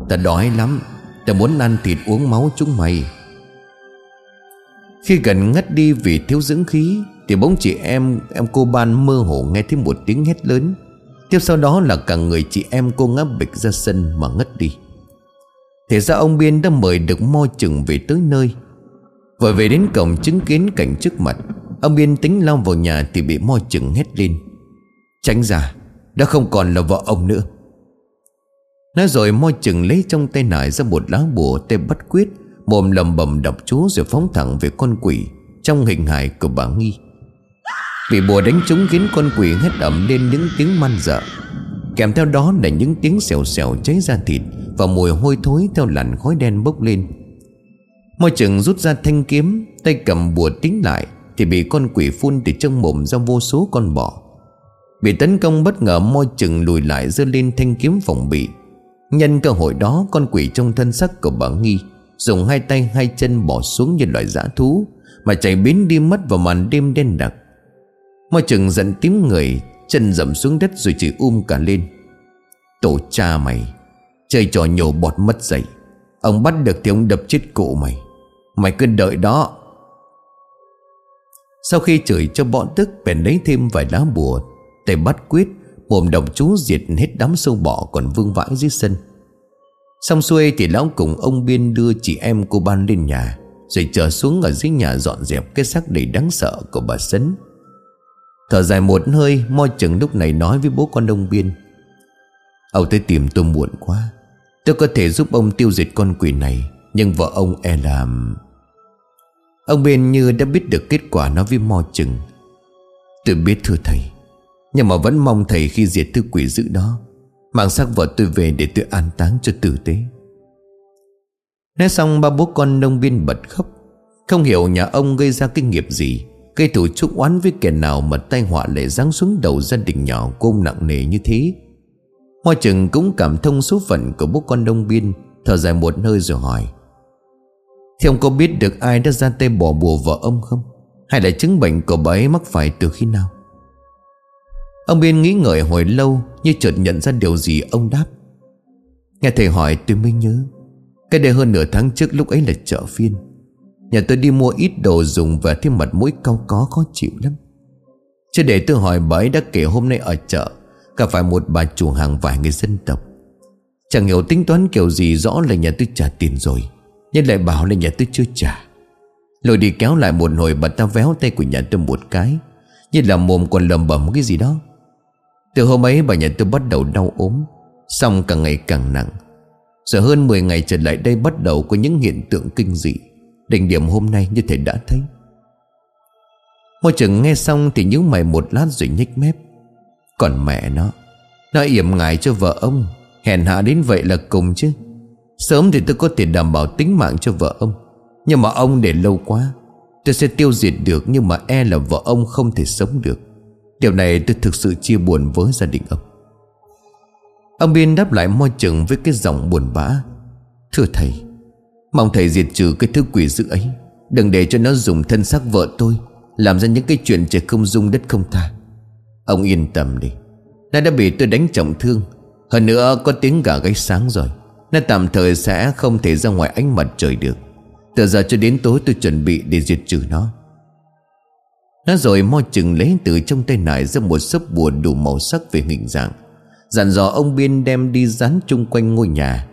Ta đói lắm, Ta muốn ăn thịt uống máu chúng mày. Khi gần ngất đi vì thiếu dưỡng khí Thì bỗng chị em Em cô ban mơ hồ nghe thấy một tiếng hét lớn. Tiếp sau đó là cả người chị em cô ngã bịch ra sân mà ngất đi. Thế ra ông Biên đã mời được mo chừng về tới nơi. Vừa về đến cổng chứng kiến cảnh trước mặt, Ông Biên tính lao vào nhà thì bị mo chừng hét lên. Tránh ra, Đã không còn là vợ ông nữa. Nói rồi mo chừng lấy trong tay nải ra một lá bùa tê bắt quyết Mồm lầm bầm đọc chú rồi phóng thẳng về con quỷ Trong hình hài của bà Nghi. Bị bùa đánh trúng khiến con quỷ hét ẩm lên những tiếng man dợ. Kèm theo đó là những tiếng xèo xèo cháy ra thịt Và mùi hôi thối theo làn khói đen bốc lên. Môi trường rút ra thanh kiếm, Tay cầm bùa tính lại Thì bị con quỷ phun từ trong mồm ra vô số con bọ. Bị tấn công bất ngờ, môi trường lùi lại giơ lên thanh kiếm phòng bị. Nhân cơ hội đó, con quỷ trong thân sắc của bà Nghi Dùng hai tay hai chân bỏ xuống như loại dã thú, Mà chạy biến đi mất vào màn đêm đen đặc. Môi chừng giận tím người, Chân dậm xuống đất rồi chỉ um cả lên. Tổ cha mày, Chơi trò nhổ bọt mất dậy. Ông bắt được thì ông đập chết cụ mày. Mày cứ đợi đó. Sau khi chửi cho bọn tức, Bèn lấy thêm vài lá bùa, Tay bắt quyết Mồm đồng chú diệt hết đám sâu bọ Còn vương vãi dưới sân. Xong xuôi thì lão cùng ông Biên đưa chị em cô ban lên nhà, Rồi chờ xuống ở dưới nhà dọn dẹp Cái xác đầy đáng sợ của bà Sấn. Thở dài một hơi mo chừng lúc này nói với bố con đông Biên. Ông tới tìm tôi muộn quá. Tôi có thể giúp ông tiêu diệt con quỷ này, Nhưng vợ ông e làm Ông bên như đã biết được kết quả nói với mo chừng. Tôi biết thưa thầy, Nhưng mà vẫn mong thầy khi diệt thứ quỷ dữ đó, Mang xác vợ tôi về để tôi an táng cho tử tế. Nói xong, ba bố con nông biên bật khóc. Không hiểu nhà ông gây ra kinh nghiệp gì. Cây thủ chúc oán với kẻ nào Mà tai họa lại giáng xuống đầu gia đình nhỏ Của ông nặng nề như thế. Hoa chừng cũng cảm thông số phận của bố con đông biên, Thở dài một hơi rồi hỏi. Thì ông có biết được ai đã ra tay bỏ bùa vợ ông không? Hay là chứng bệnh của bà ấy mắc phải từ khi nào? Ông biên nghĩ ngợi hồi lâu, Như chợt nhận ra điều gì, ông đáp. Nghe thầy hỏi, tôi mới nhớ. Cái đây hơn nửa tháng trước, lúc ấy là chợ phiên. Nhà tôi đi mua ít đồ dùng Và thêm mặt mũi cau có, khó chịu lắm. Chứ để tôi hỏi bà ấy đã kể hôm nay ở chợ, Gặp phải một bà chủ hàng vài người dân tộc. Chẳng hiểu tính toán kiểu gì, Rõ là nhà tôi trả tiền rồi, Nhưng lại bảo là nhà tôi chưa trả. Lôi đi kéo lại một hồi, bà ta véo tay của nhà tôi một cái, Như là mồm còn lầm bầm cái gì đó. Từ hôm ấy, bà nhà tôi bắt đầu đau ốm, Xong càng ngày càng nặng. Rồi hơn 10 ngày trở lại đây bắt đầu có những hiện tượng kinh dị. Đỉnh điểm hôm nay như thầy đã thấy. Môi trường nghe xong thì nhíu mày một lát rồi nhích mép. Còn mẹ nó Nó yểm ngại cho vợ ông. Hèn hạ đến vậy là cùng chứ. Sớm thì tôi có thể đảm bảo tính mạng cho vợ ông. Nhưng mà ông để lâu quá, Tôi sẽ tiêu diệt được Nhưng mà e là vợ ông không thể sống được. Điều này tôi thực sự chia buồn với gia đình ông. Ông Biên đáp lại môi chừng với cái giọng buồn bã. Thưa thầy Mong thầy diệt trừ cái thứ quỷ dữ ấy. Đừng để cho nó dùng thân xác vợ tôi, Làm ra những cái chuyện trời không dung đất không tha. Ông yên tâm đi. Nó đã bị tôi đánh trọng thương. Hơn nữa, có tiếng gà gáy sáng rồi. Nó tạm thời sẽ không thể ra ngoài ánh mặt trời được. Từ giờ cho đến tối tôi chuẩn bị để diệt trừ nó. Nó rồi mo chừng lấy từ trong tay nải ra một sấp bùa đủ màu sắc về hình dạng. Dặn dò ông Biên đem đi dán chung quanh ngôi nhà.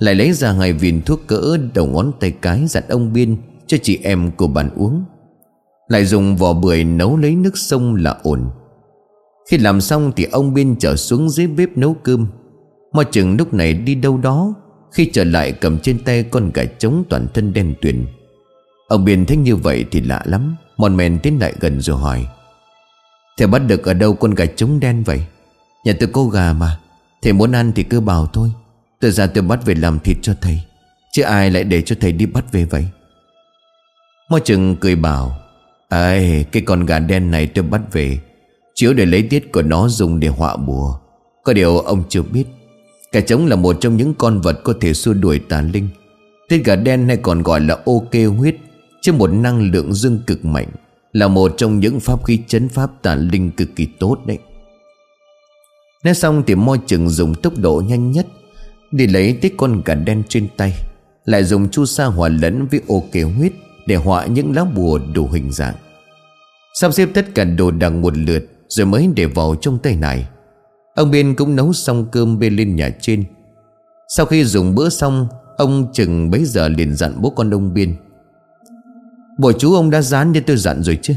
Lại lấy ra hai viên thuốc cỡ đầu ngón tay cái dặn ông Biên cho chị em của bạn uống. Lại dùng vỏ bưởi nấu lấy nước sông là ổn. Khi làm xong thì ông Biên trở xuống dưới bếp nấu cơm. Mà chừng lúc này đi đâu đó, Khi trở lại cầm trên tay con gà trống toàn thân đen tuyền. Ông Biên thấy như vậy thì lạ lắm, Mòn mèn tiến lại gần rồi hỏi. Thầy bắt được ở đâu con gà trống đen vậy? Nhà tôi có gà mà, Thầy muốn ăn thì cứ bảo thôi. Tôi ra tôi bắt về làm thịt cho thầy, Chứ ai lại để cho thầy đi bắt về vậy? Mo chừng cười bảo, Ây, cái con gà đen này tôi bắt về, Chiếu để lấy tiết của nó dùng để họa bùa. Có điều ông chưa biết Gà trống là một trong những con vật có thể xua đuổi tà linh. Tiết gà đen hay còn gọi là ô kê huyết, Chứ một năng lượng dương cực mạnh, Là một trong những pháp khí chấn pháp tà linh cực kỳ tốt đấy. Nói xong thì môi chừng dùng tốc độ nhanh nhất Đi lấy tích con gà đen trên tay, Lại dùng chu sa hòa lẫn với ô kế huyết để họa những lá bùa đủ hình dạng. Sắp xếp tất cả đồ đạc một lượt Rồi mới để vào trong tay này. Ông Biên cũng nấu xong cơm bê lên nhà trên. Sau khi dùng bữa xong, Ông chừng bấy giờ liền dặn bố con ông Biên. Bộ chú ông đã dán như tôi dặn rồi chứ.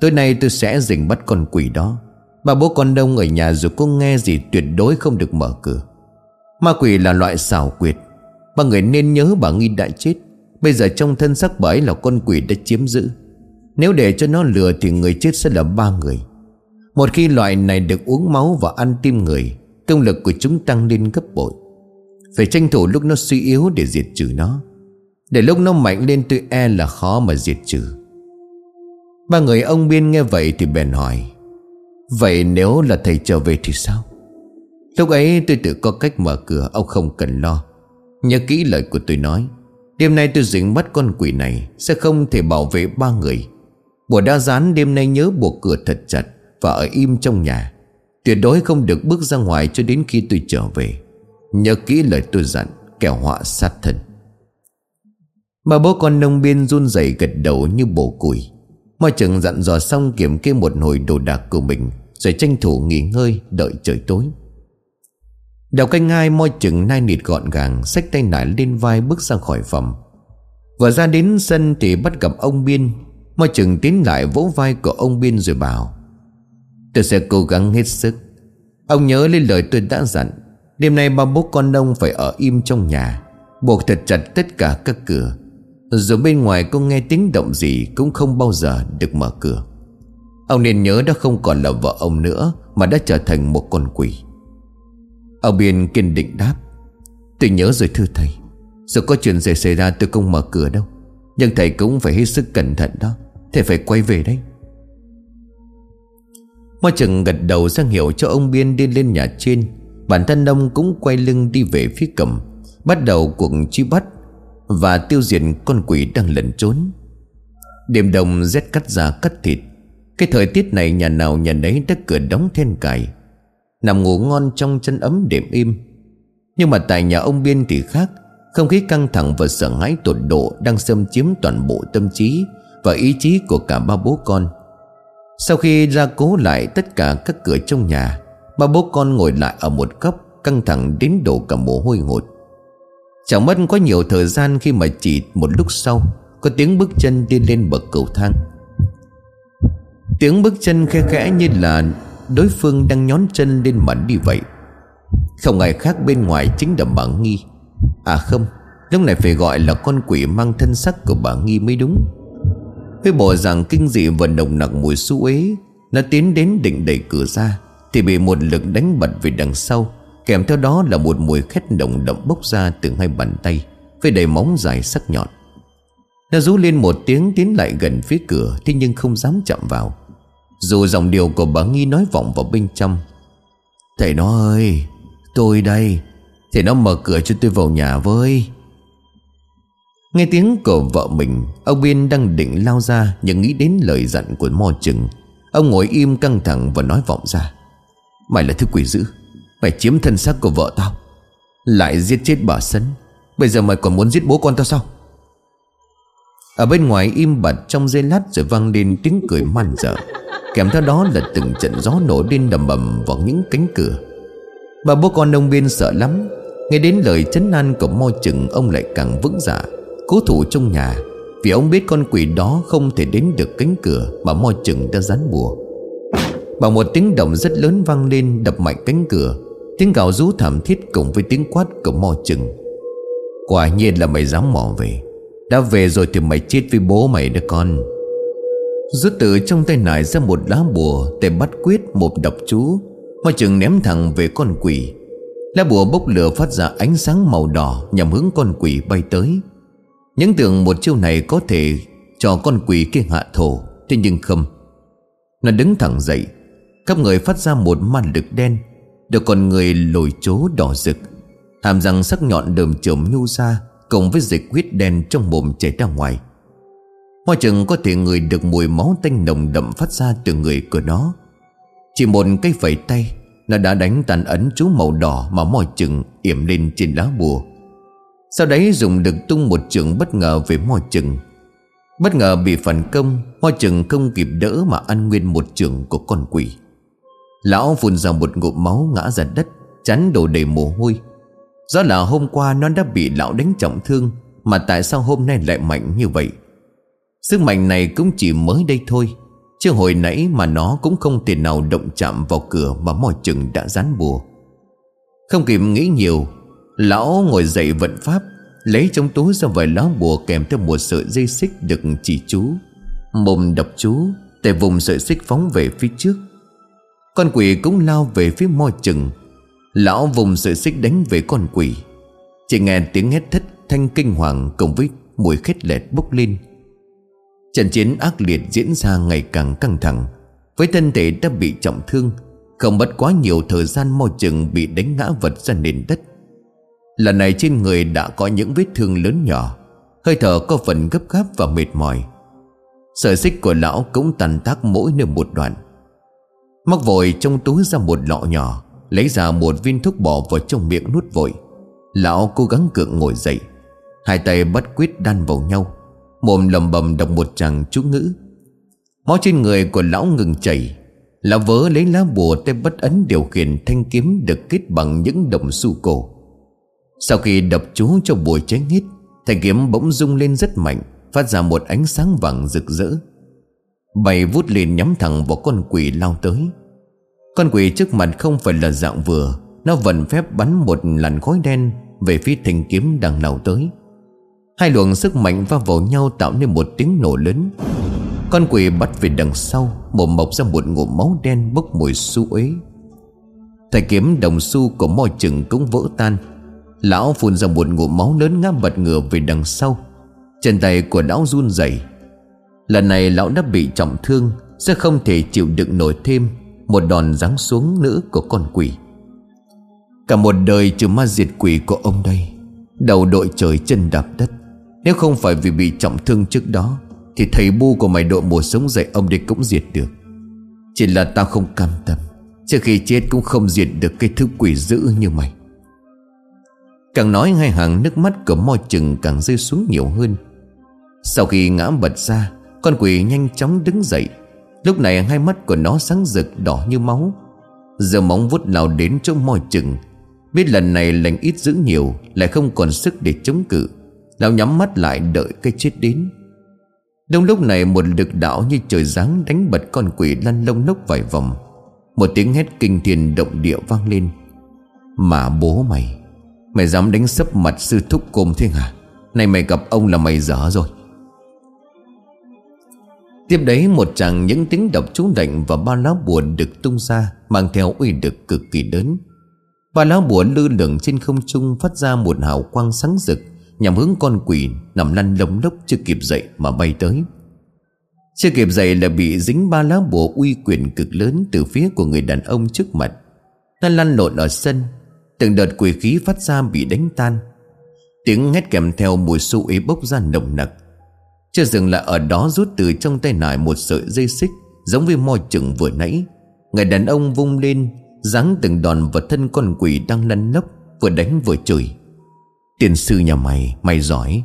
Tối nay tôi sẽ dình bắt con quỷ đó. Mà bố con đông ở nhà dù có nghe gì tuyệt đối không được mở cửa. Ma quỷ là loại xảo quyệt. Ba người nên nhớ bà Nghi đã chết. Bây giờ trong thân xác bà ấy là con quỷ đã chiếm giữ. Nếu để cho nó lừa thì người chết sẽ là ba người. Một khi loại này được uống máu và ăn tim người Công lực của chúng tăng lên gấp bội. Phải tranh thủ lúc nó suy yếu để diệt trừ nó. Để lúc nó mạnh lên tôi e là khó mà diệt trừ. Ba người ông Biên nghe vậy thì bèn hỏi, Vậy nếu là thầy trở về thì sao? Lúc ấy tôi tự có cách mở cửa, Ông không cần lo. Nhớ kỹ lời của tôi nói, Đêm nay tôi dính bắt con quỷ này, Sẽ không thể bảo vệ ba người. Bùa đa rán đêm nay nhớ buộc cửa thật chặt Và ở im trong nhà. Tuyệt đối không được bước ra ngoài cho đến khi tôi trở về. Nhớ kỹ lời tôi dặn, Kẻo họa sát thân Bà bố con nông biên run rẩy gật đầu như bổ củi. Mai chừng dặn dò xong kiểm kê một hồi đồ đạc của mình, Rồi tranh thủ nghỉ ngơi, đợi trời tối. Đào canh hai moi chừng nai nịt gọn gàng, Xách tay nải lên vai bước ra khỏi phòng. Vừa ra đến sân thì bắt gặp ông Biên, Moi chừng tiến lại vỗ vai của ông Biên rồi bảo, Tôi sẽ cố gắng hết sức. Ông nhớ lên lời tôi đã dặn, Đêm nay ba bố con ông phải ở im trong nhà, Buộc thật chặt tất cả các cửa. Dù bên ngoài có nghe tiếng động gì Cũng không bao giờ được mở cửa. Ông nên nhớ đã không còn là vợ ông nữa Mà đã trở thành một con quỷ. Ông Biên kiên định đáp, Tôi nhớ rồi thưa thầy, Dù có chuyện gì xảy ra tôi không mở cửa đâu, Nhưng thầy cũng phải hết sức cẩn thận đó, Thầy phải quay về đấy Hoa Trừng gật đầu ra hiệu cho ông Biên đi lên nhà trên. Bản thân ông cũng quay lưng đi về phía cầm, Bắt đầu cuộc truy bắt Và tiêu diệt con quỷ đang lẩn trốn. Đêm đông rét cắt da cắt thịt, Cái thời tiết này nhà nào nhà nấy đã cửa đóng then cài. Nằm ngủ ngon trong chân ấm đệm im. Nhưng mà tại nhà ông Biên thì khác, Không khí căng thẳng và sợ hãi tột độ Đang xâm chiếm toàn bộ tâm trí Và ý chí của cả ba bố con. Sau khi ra cố lại tất cả các cửa trong nhà, Ba bố con ngồi lại ở một góc Căng thẳng đến đổ cả mồ hôi hột. Chẳng mất có nhiều thời gian khi mà chỉ một lúc sau, Có tiếng bước chân đi lên bậc cầu thang. Tiếng bước chân khe khẽ như là Đối phương đang nhón chân lên mà đi vậy. Không ai khác bên ngoài chính là bà Nghi. À không, Lúc này phải gọi là con quỷ mang thân sắc của bà Nghi mới đúng. Với bộ rằng kinh dị và nồng nặc mùi xú ế Nó tiến đến định đẩy cửa ra, Thì bị một lực đánh bật về đằng sau. Kèm theo đó là một mùi khét nồng đậm bốc ra từ hai bàn tay, Với đầy móng dài sắc nhọn. Nó rú lên một tiếng tiến lại gần phía cửa, Thế nhưng không dám chạm vào dù dòng điều của bà Nghi nói vọng vào bên trong. Thầy nó ơi, Tôi đây. Thầy nó mở cửa cho tôi vào nhà với. Nghe tiếng của vợ mình, Ông Biên đang định lao ra Nhưng nghĩ đến lời dặn của mò chừng Ông ngồi im căng thẳng và nói vọng ra. Mày là thứ quỷ dữ, Mày chiếm thân xác của vợ tao. Lại giết chết bà Sấn, Bây giờ mày còn muốn giết bố con tao sao? Ở bên ngoài im bặt trong giây lát Rồi vang lên tiếng cười man dở Kèm theo đó là từng trận gió nổ lên đầm bầm vào những cánh cửa. Bà bố con ông Biên sợ lắm, Nghe đến lời chấn an của mo chừng Ông lại càng vững dạ Cố thủ trong nhà. Vì ông biết con quỷ đó không thể đến được cánh cửa Mà mo chừng đã dán bùa. Bằng một tiếng động rất lớn vang lên, Đập mạnh cánh cửa. Tiếng gào rú thảm thiết cùng với tiếng quát của mo chừng Quả nhiên là mày dám mò về. Đã về rồi thì mày chết với bố mày đó con. Rút từ trong tay nải ra một lá bùa Để bắt quyết một độc chú, mà chừng ném thẳng về con quỷ. Lá bùa bốc lửa phát ra ánh sáng màu đỏ Nhằm hướng con quỷ bay tới. Những tưởng một chiêu này có thể Cho con quỷ kia hạ thổ, Thế nhưng không. Nó đứng thẳng dậy, Khắp người phát ra một màn lực đen, Được con người lồi chố đỏ rực. Hàm răng sắc nhọn đờm chởm nhu ra Cùng với dịch huyết đen trong mồm chảy ra ngoài. Hoa chừng có thể người được mùi máu tanh nồng đậm phát ra từ người của nó. Chỉ một cây phẩy tay, Nó đã đánh tàn ấn chú màu đỏ mà mò chừng yểm lên trên lá bùa. Sau đấy dùng được tung một trường bất ngờ về mò chừng. Bất ngờ bị phản công Hoa chừng không kịp đỡ mà ăn nguyên một trường của con quỷ. Lão phun ra một ngụm máu ngã ra đất, Chắn đổ đầy mồ hôi. Do là hôm qua nó đã bị lão đánh trọng thương, Mà tại sao hôm nay lại mạnh như vậy? Sức mạnh này cũng chỉ mới đây thôi. Chứ hồi nãy mà nó cũng không tiền nào động chạm vào cửa Mà mò chừng đã dán bùa. Không kịp nghĩ nhiều, Lão ngồi dậy vận pháp, Lấy trong túi ra vài lá bùa kèm theo một sợi dây xích được chỉ chú. Mồm đập chú Tại vùng sợi xích phóng về phía trước. Con quỷ cũng lao về phía mò chừng. Lão vùng sợi xích đánh về con quỷ. Chỉ nghe tiếng hét thất thanh kinh hoàng Cùng với mùi khét lẹt bốc lên. Trận chiến ác liệt diễn ra ngày càng căng thẳng. Với thân thể đã bị trọng thương, Không mất quá nhiều thời gian mò chừng bị đánh ngã vật ra nền đất. Lần này trên người đã có những vết thương lớn nhỏ, Hơi thở có phần gấp gáp và mệt mỏi. Sợi xích của lão cũng tàn tác mỗi nơi một đoạn. Móc vội trong túi ra một lọ nhỏ, Lấy ra một viên thuốc bỏ vào trong miệng nuốt vội. Lão cố gắng cưỡng ngồi dậy, Hai tay bắt quyết đan vào nhau. Mồm lầm bầm đọc một chàng chú ngữ. Máu trên người của lão ngừng chảy. Lão vớ lấy lá bùa tay bất ấn điều khiển thanh kiếm được kết bằng những đồng xu cổ. Sau khi đập chú cho bùa cháy hết, Thanh kiếm bỗng rung lên rất mạnh, Phát ra một ánh sáng vàng rực rỡ. Bày vút lên nhắm thẳng vào con quỷ lao tới. Con quỷ trước mặt không phải là dạng vừa, Nó vần phép bắn một làn khói đen Về phía thanh kiếm đang lao tới. Hai luồng sức mạnh va vào nhau tạo nên một tiếng nổ lớn. Con quỷ bắt về đằng sau Mồm mọc ra một ngụm máu đen bốc mùi su uế. Thầy kiếm đồng xu của mò chừng cũng vỡ tan. Lão phun ra một ngụm máu lớn ngã bật ngửa về đằng sau. Chân tay của lão run rẩy. Lần này lão đã bị trọng thương, Sẽ không thể chịu đựng nổi thêm Một đòn giáng xuống nữa của con quỷ. Cả một đời trừ ma diệt quỷ của ông đây, Đầu đội trời chân đạp đất nếu không phải vì bị trọng thương trước đó, Thì thầy bu của mày độ mùa sống dậy ông đây cũng diệt được. Chỉ là tao không cam tâm. Trước khi chết cũng không diệt được cái thứ quỷ dữ như mày. Càng nói hai hàng nước mắt của mo chừng càng rơi xuống nhiều hơn. Sau khi ngã bật ra, Con quỷ nhanh chóng đứng dậy. Lúc này hai mắt của nó sáng rực đỏ như máu. Giờ móng vuốt nào đến chỗ mo chừng Biết lần này lành ít dữ nhiều, Lại không còn sức để chống cự. Lão nhắm mắt lại đợi cái chết đến. Đông lúc này một lực đạo như trời giáng đánh bật con quỷ lăn lông lốc vài vòng. Một tiếng hét kinh thiên động địa vang lên. Mà bố mày Mày dám đánh sấp mặt sư thúc côm thế hả? Này mày gặp ông là mày dở rồi. Tiếp đấy một chàng những tiếng đọc chú lệnh và ba lá bùa được tung ra, Mang theo uy lực cực kỳ lớn. Ba lá bùa lư lửng trên không trung phát ra một hào quang sáng rực. Nhằm hướng con quỷ nằm lăn lông lốc chưa kịp dậy mà bay tới. Chưa kịp dậy là bị dính ba lá bùa uy quyền cực lớn Từ phía của người đàn ông trước mặt. Nó lăn lộn ở sân, Từng đợt quỷ khí phát ra bị đánh tan. Tiếng hét kèm theo mùi su ý bốc ra nồng nặc. Chưa dừng lại ở đó rút từ trong tay nải một sợi dây xích Giống với moi chừng vừa nãy, Người đàn ông vung lên, Giáng từng đòn vào thân con quỷ đang lăn lóc, Vừa đánh vừa chửi tiền sư nhà mày Mày giỏi.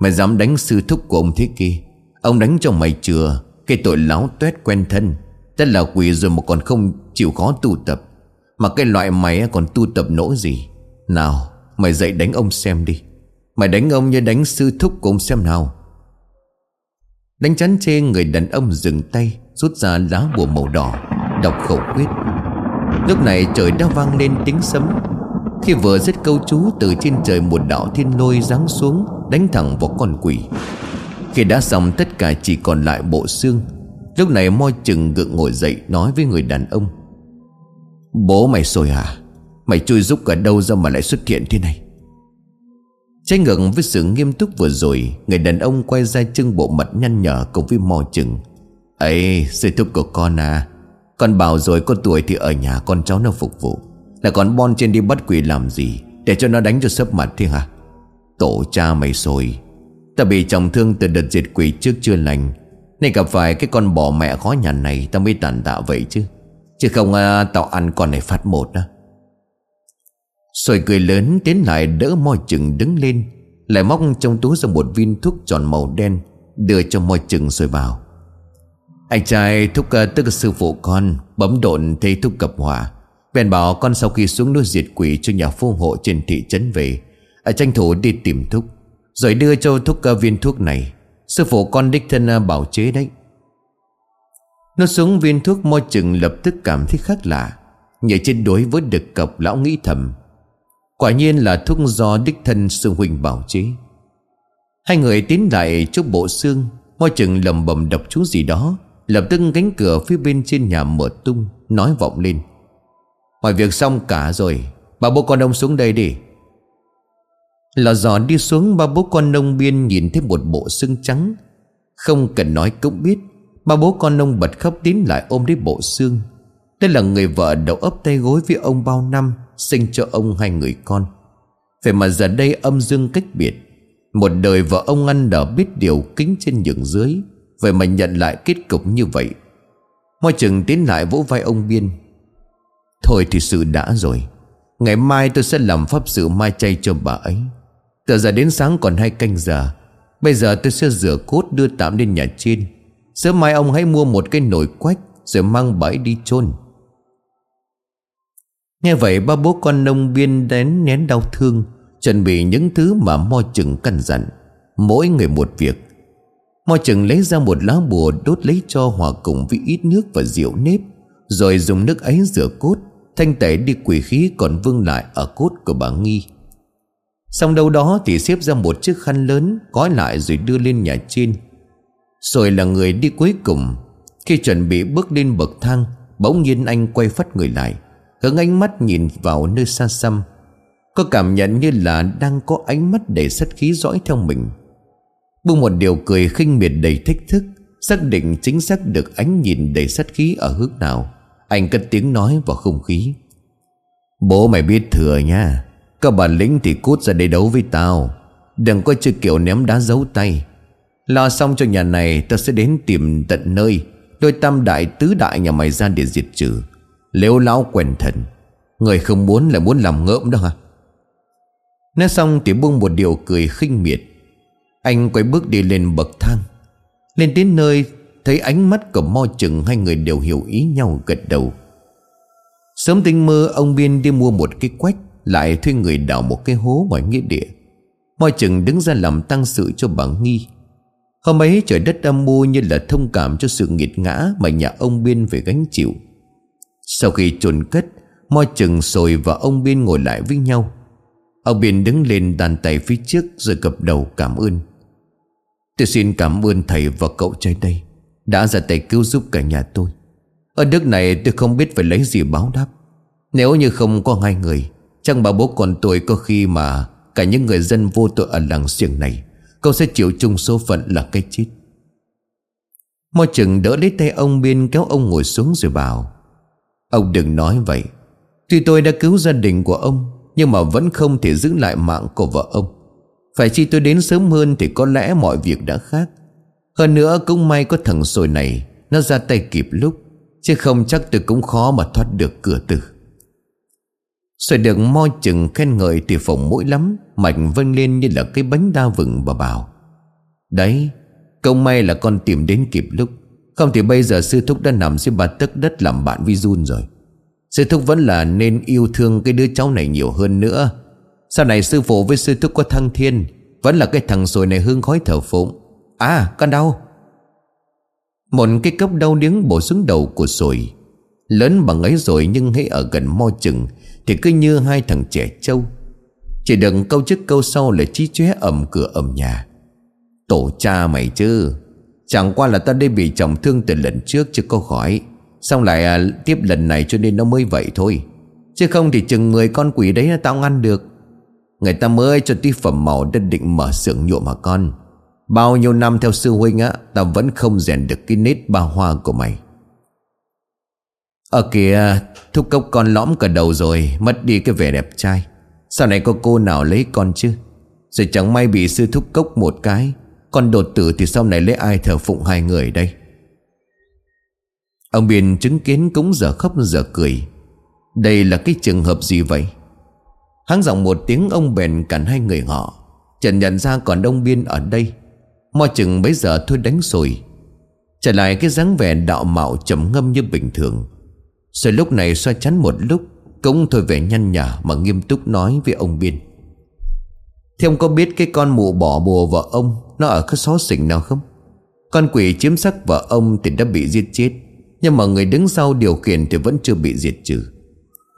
Mày dám đánh sư thúc của ông thế kia. Ông đánh cho mày chưa Cái tội láo tuét quen thân. Tất là quỷ rồi mà còn không chịu khó tu tập. Mà cái loại mày còn tu tập nỗi gì? Nào, mày dậy đánh ông xem đi. Mày đánh ông như đánh sư thúc của ông xem nào. Đánh chắn chê, người đàn ông dừng tay, Rút ra lá bùa màu đỏ, Đọc khẩu quyết. Lúc này trời đã vang lên tiếng sấm. Khi vừa dứt câu chú Từ trên trời một đạo thiên lôi giáng xuống, Đánh thẳng vào con quỷ. Khi đã xong, tất cả chỉ còn lại bộ xương. Lúc này moi chừng gượng ngồi dậy, Nói với người đàn ông, Bố mày rồi hả à? Mày chui rúc ở đâu ra mà lại xuất hiện thế này? Trái ngược với sự nghiêm túc vừa rồi, Người đàn ông quay ra trưng bộ mặt nhăn nhở Cùng với mò chừng ấy, sư thúc của con à Con bảo rồi có tuổi thì ở nhà con cháu nó phục vụ. Là con bon trên đi bắt quỷ làm gì? Để cho nó đánh cho sấp mặt thế hả? Tổ cha mày rồi Ta bị trọng thương từ đợt diệt quỷ trước chưa lành. Nên gặp phải cái con bò mẹ khó nhằn này Ta mới tàn tạ vậy chứ. Chứ không à, tao ăn con này phát một đó rồi cười lớn tiến lại đỡ môi chừng đứng lên Lại móc trong túi ra một viên thuốc tròn màu đen Đưa cho môi chừng rồi bảo. Anh trai thúc à, tức sư phụ con Bấm độn thấy thúc gặp hỏa Bèn bảo con sau khi xuống núi diệt quỷ Cho nhà phô hộ trên thị trấn về, ở Tranh thủ đi tìm thúc Rồi đưa cho thúc ờ, viên thuốc này. Sư phụ con đích thân ờ, bảo chế đấy. Nó xuống viên thuốc môi chừng lập tức cảm thấy khác lạ, Nhảy trên đối với đực cọc lão nghĩ thầm. Quả nhiên là thuốc do đích thân sư huynh bảo chế. Hai người tiến lại trước bộ xương môi chừng lầm bầm đập chú gì đó, Lập tức cánh cửa phía bên trên nhà mở tung, Nói vọng lên. Mọi việc xong cả rồi. Bà bố con ông xuống đây đi. Lò giò đi xuống Ba bố con nông biên nhìn thấy một bộ xương trắng. Không cần nói cũng biết Ba bố con nông bật khóc tiến lại ôm lấy bộ xương. Đây là người vợ đầu ấp tay gối với ông bao năm, Sinh cho ông hai người con. Vậy mà giờ đây âm dương cách biệt. Một đời vợ ông ăn đỡ biết điều kính trên nhường dưới. Vậy mà nhận lại kết cục như vậy. Mọi chừng tiến lại vỗ vai ông Biên. Thôi thì sự đã rồi. Ngày mai tôi sẽ làm pháp sự mai chay cho bà ấy. Từ giờ đến sáng còn hai canh giờ. Bây giờ tôi sẽ rửa cốt đưa tạm lên nhà trên Sớm mai ông hãy mua một cái nồi quách Rồi mang bà ấy đi chôn. Nghe vậy, ba bố con nông biên đến nén đau thương, Chuẩn bị những thứ mà mo chừng căn dặn. Mỗi người một việc. Mo chừng lấy ra một lá bùa đốt lấy cho hòa cùng với ít nước và rượu nếp, Rồi dùng nước ấy rửa cốt. Thanh tẩy đi quỷ khí còn vương lại ở cốt của bà Nghi. Xong đâu đó thì xếp ra một chiếc khăn lớn, Gói lại rồi đưa lên nhà trên. Rồi là người đi cuối cùng. Khi chuẩn bị bước lên bậc thang, Bỗng nhiên anh quay phát người lại, Hướng ánh mắt nhìn vào nơi xa xăm. Có cảm nhận như là đang có ánh mắt để sát khí dõi theo mình. Buông một điều cười khinh miệt đầy thách thức, Xác định chính xác được ánh nhìn đầy sát khí ở hướng nào. Anh cất tiếng nói vào không khí. Bố mày biết thừa nha, các bản lĩnh thì cút ra đây đấu với tao. Đừng có chơi kiểu ném đá giấu tay. Lo xong cho nhà này, Tao sẽ đến tìm tận nơi. Đôi tam đại, tứ đại nhà mày ra để diệt trừ. Lếu lão quèn thần. Người không muốn là muốn làm ngợm đó hả? Nói xong thì buông một điều cười khinh miệt. Anh quay bước đi lên bậc thang. Lên đến nơi Thấy ánh mắt của mo chừng Hai người đều hiểu ý nhau, gật đầu. Sớm tinh mơ, ông Biên đi mua một cái quách, Lại thuê người đào một cái hố ngoài nghĩa địa. Mo chừng đứng ra làm tăng sự cho bà Nghi. Hôm ấy, trời đất âm mưu như là thông cảm cho sự nghiệt ngã Mà nhà ông Biên phải gánh chịu. Sau khi chôn cất, mo chừng sồi và ông Biên ngồi lại với nhau. Ông Biên đứng lên đàn tay phía trước Rồi gập đầu cảm ơn. Tôi xin cảm ơn thầy và cậu trai đây. Đã ra tay cứu giúp cả nhà tôi. Ở nước này tôi không biết phải lấy gì báo đáp. Nếu như không có hai người, Chẳng bà bố con tôi có khi mà Cả những người dân vô tội ở làng xiềng này, Cậu sẽ chịu chung số phận là cái chết. Mo chừng đỡ lấy tay ông Biên kéo ông ngồi xuống rồi bảo, Ông đừng nói vậy. Tuy tôi đã cứu gia đình của ông, Nhưng mà vẫn không thể giữ lại mạng của vợ ông. Phải chi tôi đến sớm hơn Thì có lẽ mọi việc đã khác. Hơn nữa cũng may có thằng sồi này, Nó ra tay kịp lúc, Chứ không chắc tôi cũng khó mà thoát được cửa tử. Sồi được mo chừng khen ngợi thì phồng mũi lắm Mạnh vâng lên như là cái bánh đa vừng và bảo. Đấy Công may là con tìm đến kịp lúc, Không thì bây giờ sư thúc đã nằm dưới ba tấc đất làm bạn với Jun rồi. Sư thúc vẫn là nên yêu thương cái đứa cháu này nhiều hơn nữa. Sau này sư phụ với sư thúc có thăng thiên, Vẫn là cái thằng sồi này hương khói thở phụng. À con đau. Một cái cốc đau điếng bổ xuống đầu của sồi. Lớn bằng ấy rồi nhưng hãy ở gần mo chừng Thì cứ như hai thằng trẻ trâu. Chỉ đừng câu trước câu sau là chí chóe ẩm cửa ẩm nhà. Tổ cha mày chứ Chẳng qua là ta đây bị trọng thương từ lần trước chứ có khỏi. Xong lại à, tiếp lần này cho nên nó mới vậy thôi. Chứ không thì chừng 10 con quỷ đấy là tao ngăn được. Người ta mới cho tí phẩm màu đất định mở xưởng nhuộm mà con? Bao nhiêu năm theo sư huynh á, ta vẫn không rèn được cái nết ba hoa của mày. Ở kìa, Thúc cốc con lõm cả đầu rồi, Mất đi cái vẻ đẹp trai. Sau này có cô nào lấy con chứ? Rồi chẳng may bị sư thúc cốc một cái, Con đột tử thì sau này lấy ai thờ phụng hai người đây? Ông Biên chứng kiến cũng giờ khóc giờ cười. Đây là cái trường hợp gì vậy? Hắn giọng một tiếng ông bèn cản hai người họ. Trần nhận ra còn ông Biên ở đây. Mo chừng bấy giờ thôi đánh rồi Trở lại cái dáng vẻ đạo mạo trầm ngâm như bình thường. Rồi lúc này xoa chắn một lúc, Cũng thôi vẻ nhăn nhả mà nghiêm túc nói với ông Biên. Thế ông có biết cái con mụ bỏ bùa vợ ông Nó ở cái xó xỉnh nào không? Con quỷ chiếm sắc vợ ông thì đã bị giết chết, nhưng mà người đứng sau điều khiển thì vẫn chưa bị diệt trừ.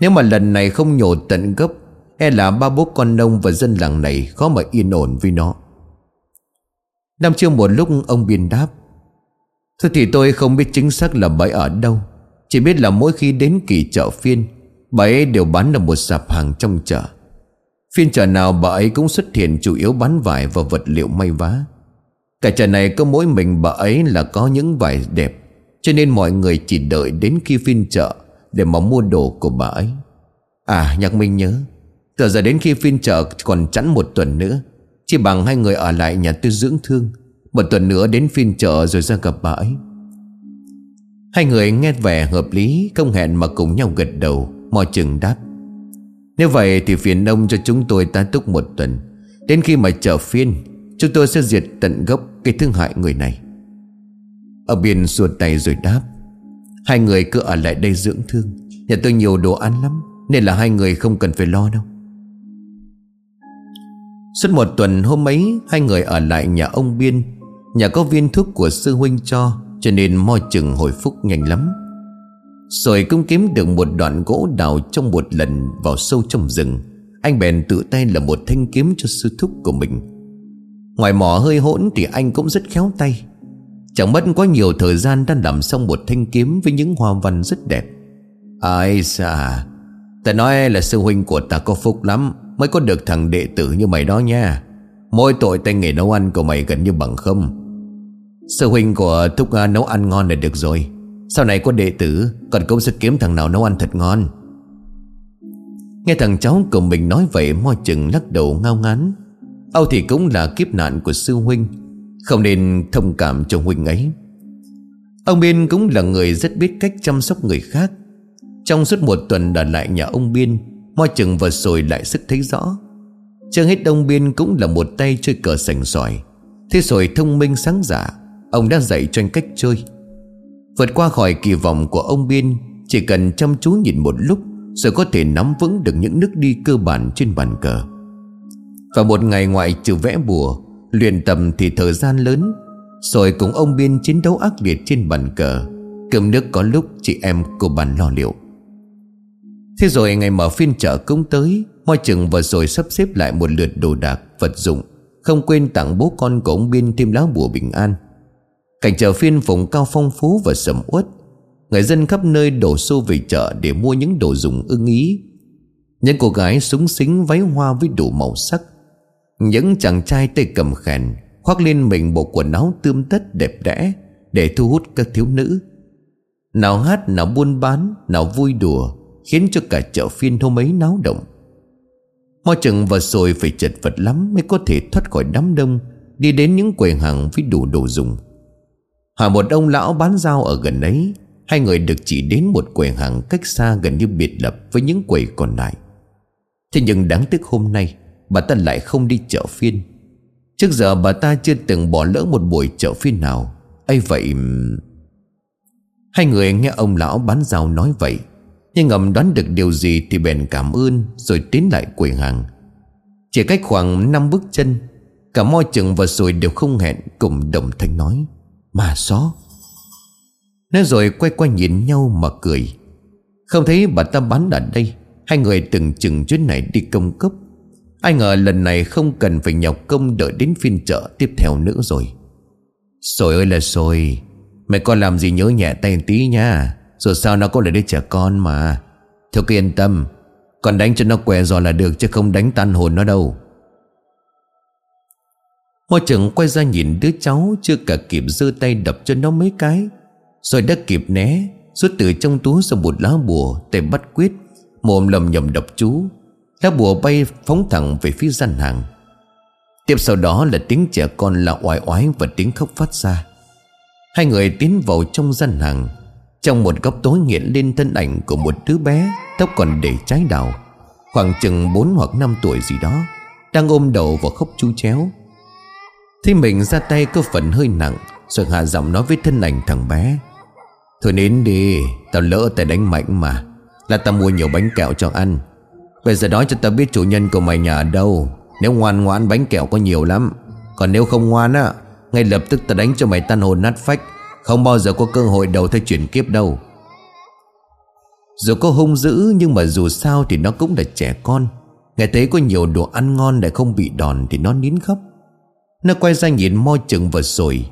Nếu mà lần này không nhổ tận gốc E là ba bố con nông và dân làng này Khó mà yên ổn với nó. Năm chưa một lúc ông biên đáp, Thôi thì tôi không biết chính xác là bẫy ở đâu, Chỉ biết là mỗi khi đến kỳ chợ phiên, Bà ấy đều bán ở một sạp hàng trong chợ. Phiên chợ nào bà ấy cũng xuất hiện chủ yếu bán vải và vật liệu may vá. Cả chợ này có mỗi mình bà ấy là có những vải đẹp, cho nên mọi người chỉ đợi đến khi phiên chợ Để mà mua đồ của bà ấy. À nhạc minh nhớ, Giờ giờ đến khi phiên chợ còn chẵn một tuần nữa chỉ bằng hai người ở lại nhà tôi dưỡng thương, Một tuần nữa đến phiên chợ rồi ra gặp bà ấy. Hai người nghe vẻ hợp lý, Không hẹn mà cùng nhau gật đầu, Mò chừng đáp. Nếu vậy thì phiền ông cho chúng tôi tá túc một tuần. Đến khi mà chợ phiên, Chúng tôi sẽ diệt tận gốc cái thương hại người này. Ở biển ruột tay rồi đáp. Hai người cứ ở lại đây dưỡng thương. Nhà tôi nhiều đồ ăn lắm, Nên là hai người không cần phải lo đâu. Suốt một tuần hôm ấy, Hai người ở lại nhà ông Biên. Nhà có viên thuốc của sư huynh cho Cho nên mo chừng hồi phúc nhanh lắm. Rồi cũng kiếm được một đoạn gỗ đào Trong một lần vào sâu trong rừng. Anh bèn tự tay là một thanh kiếm cho sư thúc của mình. Ngoài mỏ hơi hỗn thì anh cũng rất khéo tay. Chẳng mất quá nhiều thời gian đã làm xong một thanh kiếm với những hoa văn rất đẹp. Ai xa, Ta nói là sư huynh của ta có phúc lắm. Mới có được thằng đệ tử như mày đó nha. Mỗi tội tay nghề nấu ăn của mày gần như bằng không. Sư huynh của Thúc uh, nấu ăn ngon là được rồi. Sau này có đệ tử Còn cũng sẽ kiếm thằng nào nấu ăn thật ngon. Nghe thằng cháu của mình nói vậy Mo chừng lắc đầu ngao ngán. Âu thì cũng là kiếp nạn của sư huynh không nên thông cảm cho huynh ấy. Ông Biên cũng là người rất biết cách chăm sóc người khác. Trong suốt một tuần ở lại nhà ông Biên Mo chừng vào rồi lại sức thấy rõ. Chưa hết ông Biên cũng là một tay chơi cờ sành sỏi. Thế rồi thông minh sáng giả Ông đã dạy cho anh cách chơi. Vượt qua khỏi kỳ vọng của ông Biên, Chỉ cần chăm chú nhìn một lúc, Rồi có thể nắm vững được những nước đi cơ bản trên bàn cờ. Và một ngày ngoại trừ vẽ bùa, Luyện tập thì thời gian lớn, Rồi cùng ông Biên chiến đấu ác liệt trên bàn cờ. Cơm nước có lúc chị em cô bàn lo liệu. Thế rồi ngày mở phiên chợ cũng tới, Moi chừng vừa rồi sắp xếp lại một lượt đồ đạc, vật dụng. Không quên tặng bố con của ông Biên thêm lá bùa bình an. Cảnh chợ phiên vùng cao phong phú và sầm uất. Người dân khắp nơi đổ xô về chợ để mua những đồ dùng ưng ý. Những cô gái súng xính váy hoa với đủ màu sắc. Những chàng trai tay cầm khèn, Khoác lên mình bộ quần áo tươm tất đẹp đẽ Để thu hút các thiếu nữ. Nào hát, nào buôn bán, Nào vui đùa. Khiến cho cả chợ phiên hôm ấy náo động. Mo chừng và rồi phải chật vật lắm Mới có thể thoát khỏi đám đông, Đi đến những quầy hàng với đủ đồ dùng. Hỏi một ông lão bán rau ở gần ấy, Hai người được chỉ đến một quầy hàng cách xa gần như biệt lập với những quầy còn lại. Thế nhưng đáng tiếc hôm nay, Bà ta lại không đi chợ phiên. Trước giờ bà ta chưa từng bỏ lỡ một buổi chợ phiên nào. Ấy vậy Hai người nghe ông lão bán rau nói vậy nhưng ngầm đoán được điều gì Thì bèn cảm ơn Rồi tiến lại quầy hàng. Chỉ cách khoảng 5 bước chân, Cả mo chừng và rồi đều không hẹn, Cùng đồng thanh nói, Mà xó. Nói rồi quay qua nhìn nhau mà cười. Không thấy bà ta bán ở đây, Hai người từng chừng chuyến này đi công cấp Ai ngờ lần này không cần phải nhọc công đợi đến phiên chợ tiếp theo nữa rồi. Rồi ơi là rồi Mày con làm gì nhớ nhẹ tay tí nha. Dù sao nó có lại đứa trẻ con mà. Thôi cứ yên tâm Còn đánh cho nó què giò là được Chứ không đánh tan hồn nó đâu. Hoa trưởng quay ra nhìn đứa cháu Chưa cả kịp giơ tay đập cho nó mấy cái, Rồi đã kịp né, Rút từ trong túi ra một lá bùa Tay bắt quyết, Mồm lầm nhầm đập chú. Lá bùa bay phóng thẳng về phía gian hàng. Tiếp sau đó là tiếng trẻ con là oai oái và tiếng khóc phát ra. Hai người tiến vào trong gian hàng trong một góc tối hiện lên thân ảnh của một đứa bé, Tóc còn để trái đào, Khoảng chừng 4 hoặc 5 tuổi gì đó, Đang ôm đầu và khóc chu chéo. Thì mình ra tay có phần hơi nặng Rồi hạ giọng nói với thân ảnh thằng bé. Thôi nín đi, Tao lỡ tay đánh mạnh mà, Là tao mua nhiều bánh kẹo cho ăn. Bây giờ nói cho tao biết chủ nhân của mày nhà ở đâu, Nếu ngoan ngoãn bánh kẹo có nhiều lắm. Còn nếu không ngoan á, Ngay lập tức tao đánh cho mày tan hồn nát phách. Không bao giờ có cơ hội đầu thai chuyển kiếp đâu. Dù có hung dữ, Nhưng mà dù sao thì nó cũng là trẻ con. Ngày thấy có nhiều đồ ăn ngon để không bị đòn Thì nó nín khóc. Nó quay ra nhìn mo chừng và rồi.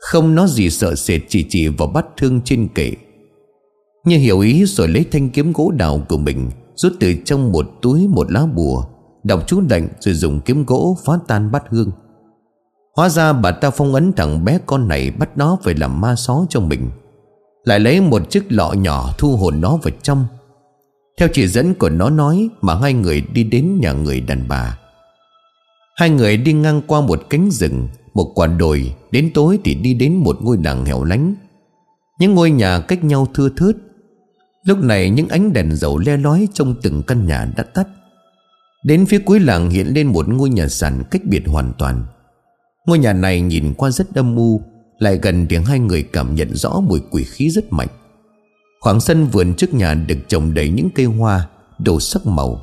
Không nói gì sợ sệt, Chỉ chỉ vào bắt thương trên kệ. Như hiểu ý rồi lấy thanh kiếm gỗ đào của mình, Rút từ trong một túi một lá bùa, Đọc chú lệnh rồi dùng kiếm gỗ phá tan bát hương. Hóa ra bà ta phong ấn thằng bé con này Bắt nó về làm ma só cho mình. Lại lấy một chiếc lọ nhỏ thu hồn nó vào trong. Theo chỉ dẫn của nó nói Mà hai người đi đến nhà người đàn bà. Hai người đi ngang qua một cánh rừng, Một quả đồi, Đến tối thì đi đến một ngôi làng hẻo lánh. Những ngôi nhà cách nhau thưa thớt. Lúc này những ánh đèn dầu le lói trong từng căn nhà đã tắt. Đến phía cuối làng hiện lên một ngôi nhà sàn cách biệt hoàn toàn. Ngôi nhà này nhìn qua rất âm u, Lại gần tiếng hai người cảm nhận rõ mùi quỷ khí rất mạnh. Khoảng sân vườn trước nhà được trồng đầy những cây hoa, Đồ sắc màu.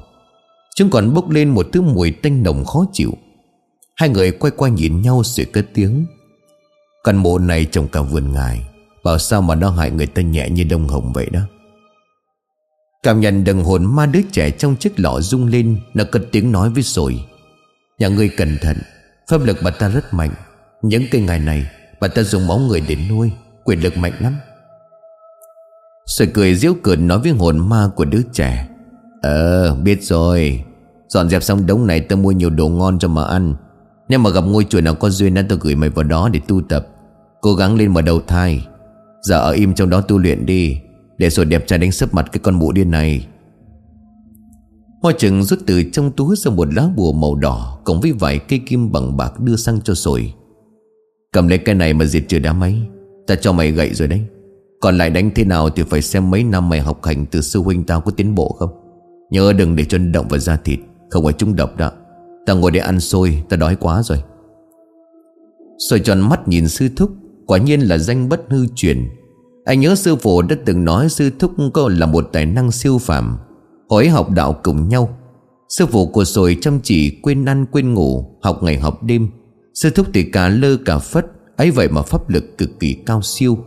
Chúng còn bốc lên một thứ mùi tanh nồng khó chịu. Hai người quay qua nhìn nhau rồi cất tiếng. Căn mộ này trồng cả vườn ngài, Bảo sao mà nó hại người ta nhẹ như đông hồng vậy đó. Cảm nhận đừng hồn ma đứa trẻ trong chiếc lọ rung lên, Nó cất tiếng nói với rồi. Nhà ngươi cẩn thận Pháp lực bà ta rất mạnh. Những cây ngài này, Bà ta dùng máu người để nuôi, Quyền lực mạnh lắm. Sợi cười diễu cợt nói với hồn ma của đứa trẻ. Ờ biết rồi. Dọn dẹp xong đống này tôi mua nhiều đồ ngon cho mà ăn. Nếu mà gặp ngôi chùa nào có duyên tôi gửi mày vào đó để tu tập. Cố gắng lên mà đầu thai. Giờ ở im trong đó tu luyện đi, để rồi đẹp trai đánh sấp mặt cái con mụ điên này. Hoa trừng rút từ trong túi ra một lá bùa màu đỏ, Cộng với vài cây kim bằng bạc đưa sang cho sồi. Cầm lấy cái này mà diệt trừ đám ấy, Ta cho mày gậy rồi đấy. Còn lại đánh thế nào thì phải xem mấy năm mày học hành Từ sư huynh tao có tiến bộ không. Nhớ đừng để cho động vào da thịt, Không phải trúng độc đó. Ta ngồi để ăn xôi, Ta đói quá rồi. Sồi tròn mắt nhìn sư thúc, Quả nhiên là danh bất hư truyền. Anh nhớ sư phụ đã từng nói sư thúc có là một tài năng siêu phàm ấy học đạo cùng nhau. Sư phụ của rồi chăm chỉ, quên ăn, quên ngủ, Học ngày học đêm. Sư thúc thì cả lơ cả phất, ấy vậy mà pháp lực cực kỳ cao siêu.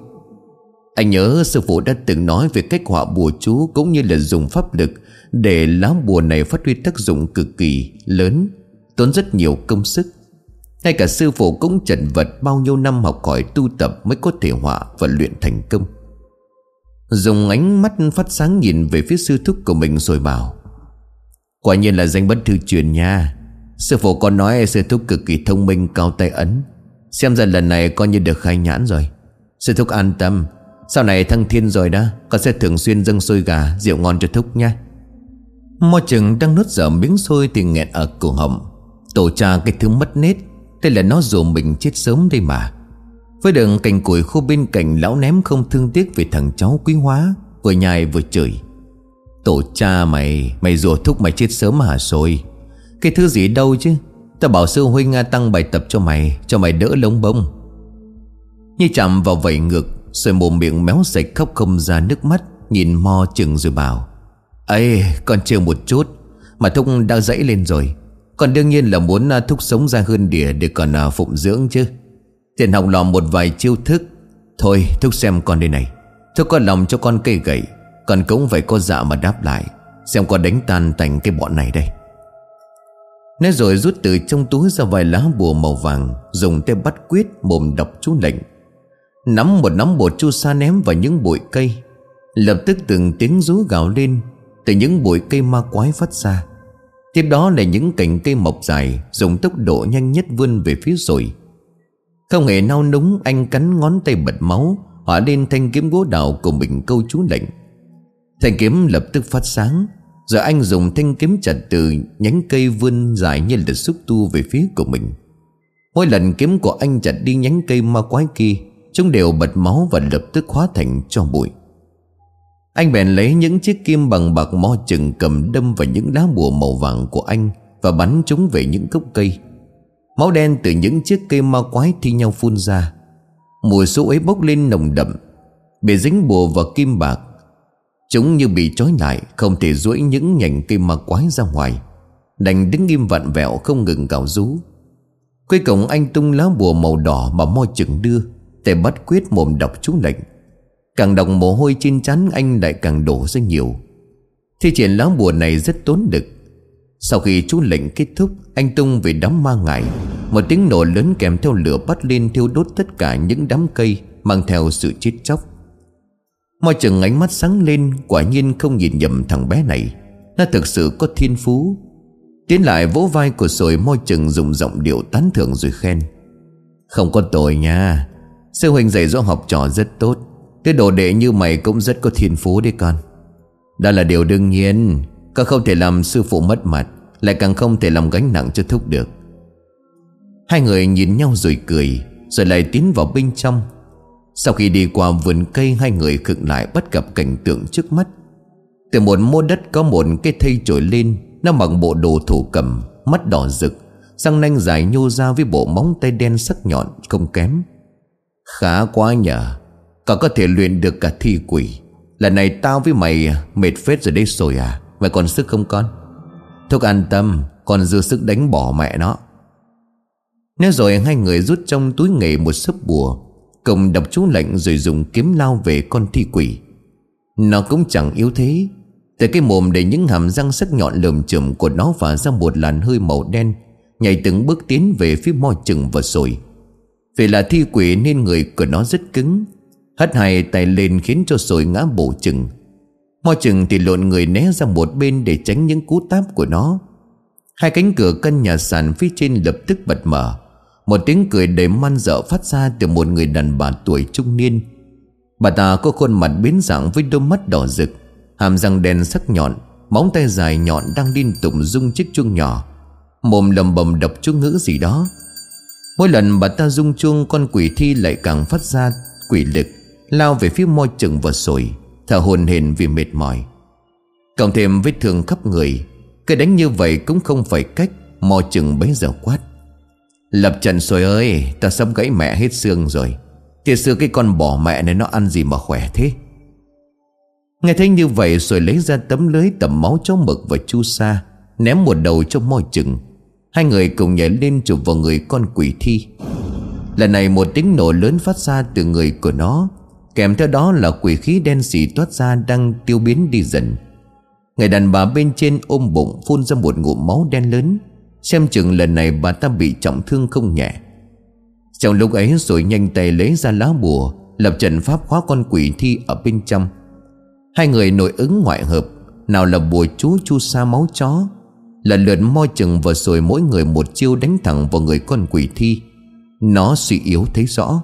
Anh nhớ sư phụ đã từng nói về cách họa bùa chú Cũng như là dùng pháp lực Để lá bùa này phát huy tác dụng cực kỳ lớn, Tốn rất nhiều công sức. Ngay cả sư phụ cũng chẩn vật bao nhiêu năm học hỏi tu tập mới có thể họa và luyện thành công. Dùng ánh mắt phát sáng nhìn về phía sư thúc của mình rồi bảo, Quả nhiên là danh bất thư truyền nha. Sư phụ con nói sư thúc cực kỳ thông minh, cao tay ấn. Xem ra lần này coi như được khai nhãn rồi. Sư thúc an tâm. Sau này thăng thiên rồi đó, Con sẽ thường xuyên dâng xôi gà, Rượu ngon cho thúc nha. Mo chừng đang nuốt dở miếng xôi thì nghẹn ở cổ họng. Tổ cha cái thứ mất nết Đây là nó dù mình chết sớm đây mà. Với đường cành củi khô bên cạnh Lão ném không thương tiếc về thằng cháu quý hóa Vừa nhai vừa chửi. Tổ cha mày Mày rùa thúc mày chết sớm hả rồi. Cái thứ gì đâu chứ? Tao bảo sư huynh nga tăng bài tập cho mày Cho mày đỡ lông bông. Như chạm vào vẩy ngực Rồi mồm miệng méo sạch khóc không ra nước mắt, Nhìn mo chừng rồi bảo ấy con chưa một chút, Mà Thúc đã dãy lên rồi. Còn đương nhiên là muốn Thúc sống ra hơn đỉa Để còn à, phụng dưỡng chứ. Tiền học lò một vài chiêu thức. Thôi, Thúc xem con đây này. Thúc có lòng cho con cây gậy, Còn cũng phải có dạ mà đáp lại. Xem con đánh tan thành cái bọn này đây. Nói rồi rút từ trong túi ra vài lá bùa màu vàng, Dùng tay bắt quyết mồm đọc chú lệnh. Nắm một nắm bột chu sa ném vào những bụi cây. Lập tức từng tiếng rú gào lên, Từ những bụi cây ma quái phát ra. Tiếp đó là những cành cây mọc dài, Dùng tốc độ nhanh nhất vươn về phía rồi. Không hề nao núng, Anh cắn ngón tay bật máu Hỏa lên thanh kiếm gỗ đào của mình câu chú lệnh. Thanh kiếm lập tức phát sáng, Giờ anh dùng thanh kiếm chặt từ nhánh cây vươn dài như là xúc tu về phía của mình. Mỗi lần kiếm của anh chặt đi nhánh cây ma quái kia, Chúng đều bật máu và lập tức hóa thành cho bụi. Anh bèn lấy những chiếc kim bằng bạc mo chừng cầm đâm vào những lá bùa màu vàng của anh Và bắn chúng về những gốc cây. Máu đen từ những chiếc cây ma quái thi nhau phun ra. Mùi số ấy bốc lên nồng đậm Bị dính bùa và kim bạc. Chúng như bị trói lại Không thể duỗi những nhành cây ma quái ra ngoài. Đành đứng im vặn vẹo không ngừng gào rú. Cuối cùng anh tung lá bùa màu đỏ mà mo chừng đưa Tay bắt quyết mồm đọc chú lệnh. Càng đọc mồ hôi trên chắn, anh lại càng đổ ra nhiều. Thi triển lá bùa này rất tốn lực sau khi chú lệnh kết thúc, Anh tung về đám ma ngải. Một tiếng nổ lớn kèm theo lửa bắt lên thiêu đốt tất cả những đám cây, Mang theo sự chết chóc. Mọi chừng ánh mắt sáng lên, Quả nhiên không nhìn nhầm thằng bé này. Nó thực sự có thiên phú. Tiến lại vỗ vai của sồi môi chừng dùng giọng điệu tán thưởng rồi khen. Không có tội nha. Sư huynh dạy dỗ học trò rất tốt. Cái đồ đệ như mày cũng rất có thiên phú đấy con. Đó là điều đương nhiên. Con không thể làm sư phụ mất mặt, Lại càng không thể làm gánh nặng cho thúc được. Hai người nhìn nhau rồi cười, Rồi lại tiến vào bên trong. Sau khi đi qua vườn cây, Hai người khựng lại bắt gặp cảnh tượng trước mắt. Từ một mô đất có một cái thây trồi lên, Nó mặc bộ đồ thủ cầm, Mắt đỏ rực, Răng nanh dài nhô ra với bộ móng tay đen sắc nhọn, Không kém. Khá quá nhờ còn có thể luyện được cả thi quỷ. Lần này tao với mày mệt phết rồi đây rồi à. Mày còn sức không con? Thúc an tâm con dư sức đánh bỏ mẹ nó. Nếu rồi hai người rút trong túi nghề một sấp bùa Cùng đọc chú lệnh rồi dùng kiếm lao về con thi quỷ. Nó cũng chẳng yếu thế. Từ cái mồm để những hàm răng sắc nhọn lườm chùm của nó và ra một làn hơi màu đen, Nhảy từng bước tiến về phía mò chừng và sồi Vì là thi quỷ nên người của nó rất cứng, Hất hai tay lên khiến cho sồi ngã bổ chừng. Mo chừng thì lộn người né ra một bên để tránh những cú táp của nó. Hai cánh cửa căn nhà sàn phía trên lập tức bật mở. Một tiếng cười đầy man dợ phát ra từ một người đàn bà tuổi trung niên. Bà ta có khuôn mặt biến dạng với đôi mắt đỏ rực, Hàm răng đen sắc nhọn, Móng tay dài nhọn đang liên tục rung chiếc chuông nhỏ. Mồm lầm bầm đập chú ngữ gì đó. Mỗi lần bà ta rung chuông, Con quỷ thi lại càng phát ra quỷ lực, Lao về phía môi chừng và sồi Thở hồn hển vì mệt mỏi. Cộng thêm vết thương khắp người, Cái đánh như vậy cũng không phải cách Mò chừng bấy giờ quát. Lập trận rồi ơi, Ta sắp gãy mẹ hết xương rồi. Thì xưa cái con bỏ mẹ này nó ăn gì mà khỏe thế? Nghe thấy như vậy rồi lấy ra tấm lưới tẩm máu chó mực và chu sa, Ném một đầu cho môi chừng. Hai người cùng nhảy lên chụp vào người con quỷ thi. Lần này một tiếng nổ lớn phát ra từ người của nó Kèm theo đó là quỷ khí đen xì toát ra đang tiêu biến đi dần. Người đàn bà bên trên ôm bụng phun ra một ngụm máu đen lớn. Xem chừng lần này bà ta bị trọng thương không nhẹ. Trong lúc ấy rồi nhanh tay lấy ra lá bùa, Lập trận pháp khóa con quỷ thi ở bên trong. Hai người nội ứng ngoại hợp, Nào là bùa chú chu sa máu chó Lần lượt moi chừng và rồi mỗi người một chiêu đánh thẳng vào người con quỷ thi. Nó suy yếu thấy rõ.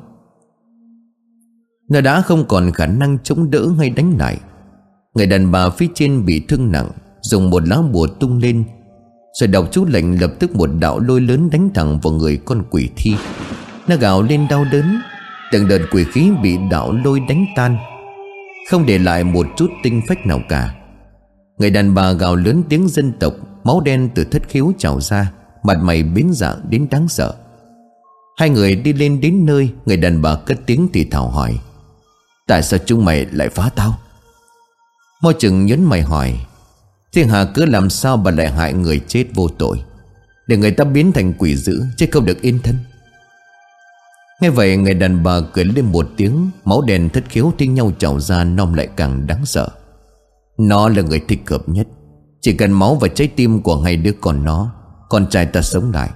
Nó đã không còn khả năng chống đỡ hay đánh lại. Người đàn bà phía trên bị thương nặng, Dùng một lá bùa tung lên. Rồi đọc chú lệnh lập tức một đạo lôi lớn đánh thẳng vào người con quỷ thi. Nó gào lên đau đớn, Từng đợt quỷ khí bị đạo lôi đánh tan. Không để lại một chút tinh phách nào cả. Người đàn bà gào lớn tiếng dân tộc, Máu đen từ thất khiếu trào ra, Mặt mày biến dạng đến đáng sợ. Hai người đi lên đến nơi, Người đàn bà cất tiếng thì thảo hỏi. Tại sao chúng mày lại phá tao? Môi chừng nhấn mày hỏi. Thiên Hà cứ làm sao bà lại hại người chết vô tội? Để người ta biến thành quỷ dữ Chứ không được yên thân. Nghe vậy, người đàn bà cười lên một tiếng, Máu đèn thất khiếu thi nhau trào ra, Nom lại càng đáng sợ. Nó là người thích hợp nhất. Chỉ cần máu và trái tim của hai đứa con nó, Con trai ta sống lại,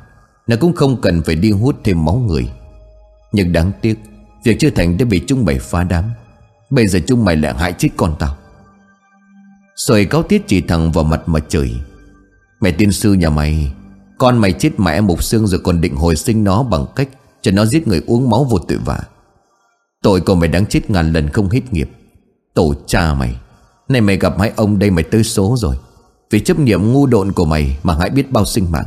Nó cũng không cần phải đi hút thêm máu người. Nhưng đáng tiếc Việc chưa thành đã bị chúng mày phá đám. Bây giờ chúng mày lại hại chết con tao. Rồi cáo tiết chỉ thẳng vào mặt mà trời Mẹ tiên sư nhà mày, Con mày chết mẹ mục xương rồi còn định hồi sinh nó bằng cách Cho nó giết người uống máu vô tội vạ. Tội của mày đáng chết ngàn lần không hết nghiệp. Tổ cha mày Này mày gặp hai ông đây mày tới số rồi. Vì chấp niệm ngu độn của mày Mà hãy biết bao sinh mạng.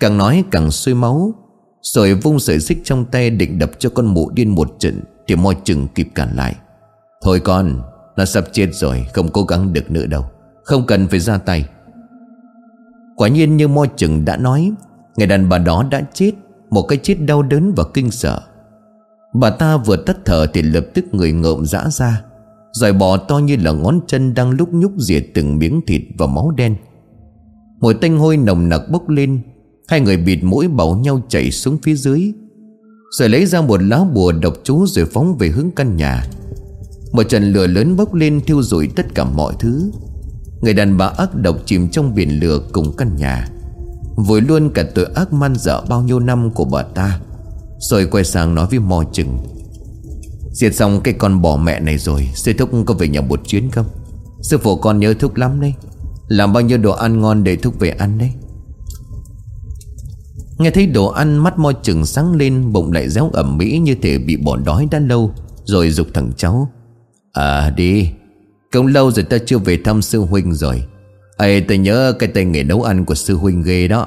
Càng nói càng xuôi máu rồi vung sợi xích trong tay định đập cho con mụ điên một trận Thì moi chừng kịp cản lại. Thôi con Nó sắp chết rồi, Không cố gắng được nữa đâu. Không cần phải ra tay. Quả nhiên như moi chừng đã nói, Người đàn bà đó đã chết, Một cái chết đau đớn và kinh sợ. Bà ta vừa tắt thở thì lập tức người ngợm dã ra, Rồi bò to như là ngón chân đang lúc nhúc diệt từng miếng thịt và máu đen. Mùi tanh hôi nồng nặc bốc lên Hai người bịt mũi bảo nhau chạy xuống phía dưới, Rồi lấy ra một lá bùa độc chú rồi phóng về hướng căn nhà. Một trận lửa lớn bốc lên thiêu rụi tất cả mọi thứ. Người đàn bà ác độc chìm trong biển lửa cùng căn nhà. Vội luôn cả tội ác man dở bao nhiêu năm của bà ta, Rồi quay sang nói với mò chừng. Diệt xong cái con bò mẹ này rồi, Sư Thúc có về nhà một chuyến không? Sư phụ con nhớ Thúc lắm đấy. Làm bao nhiêu đồ ăn ngon để Thúc về ăn đấy. Nghe thấy đồ ăn mắt môi chừng sáng lên, Bụng lại réo ẩm mỹ như thể bị bỏ đói đã lâu, Rồi dục thằng cháu. À đi. Cũng lâu rồi ta chưa về thăm sư huynh rồi. Ấy ta nhớ cái tay nghề nấu ăn của sư huynh ghê đó.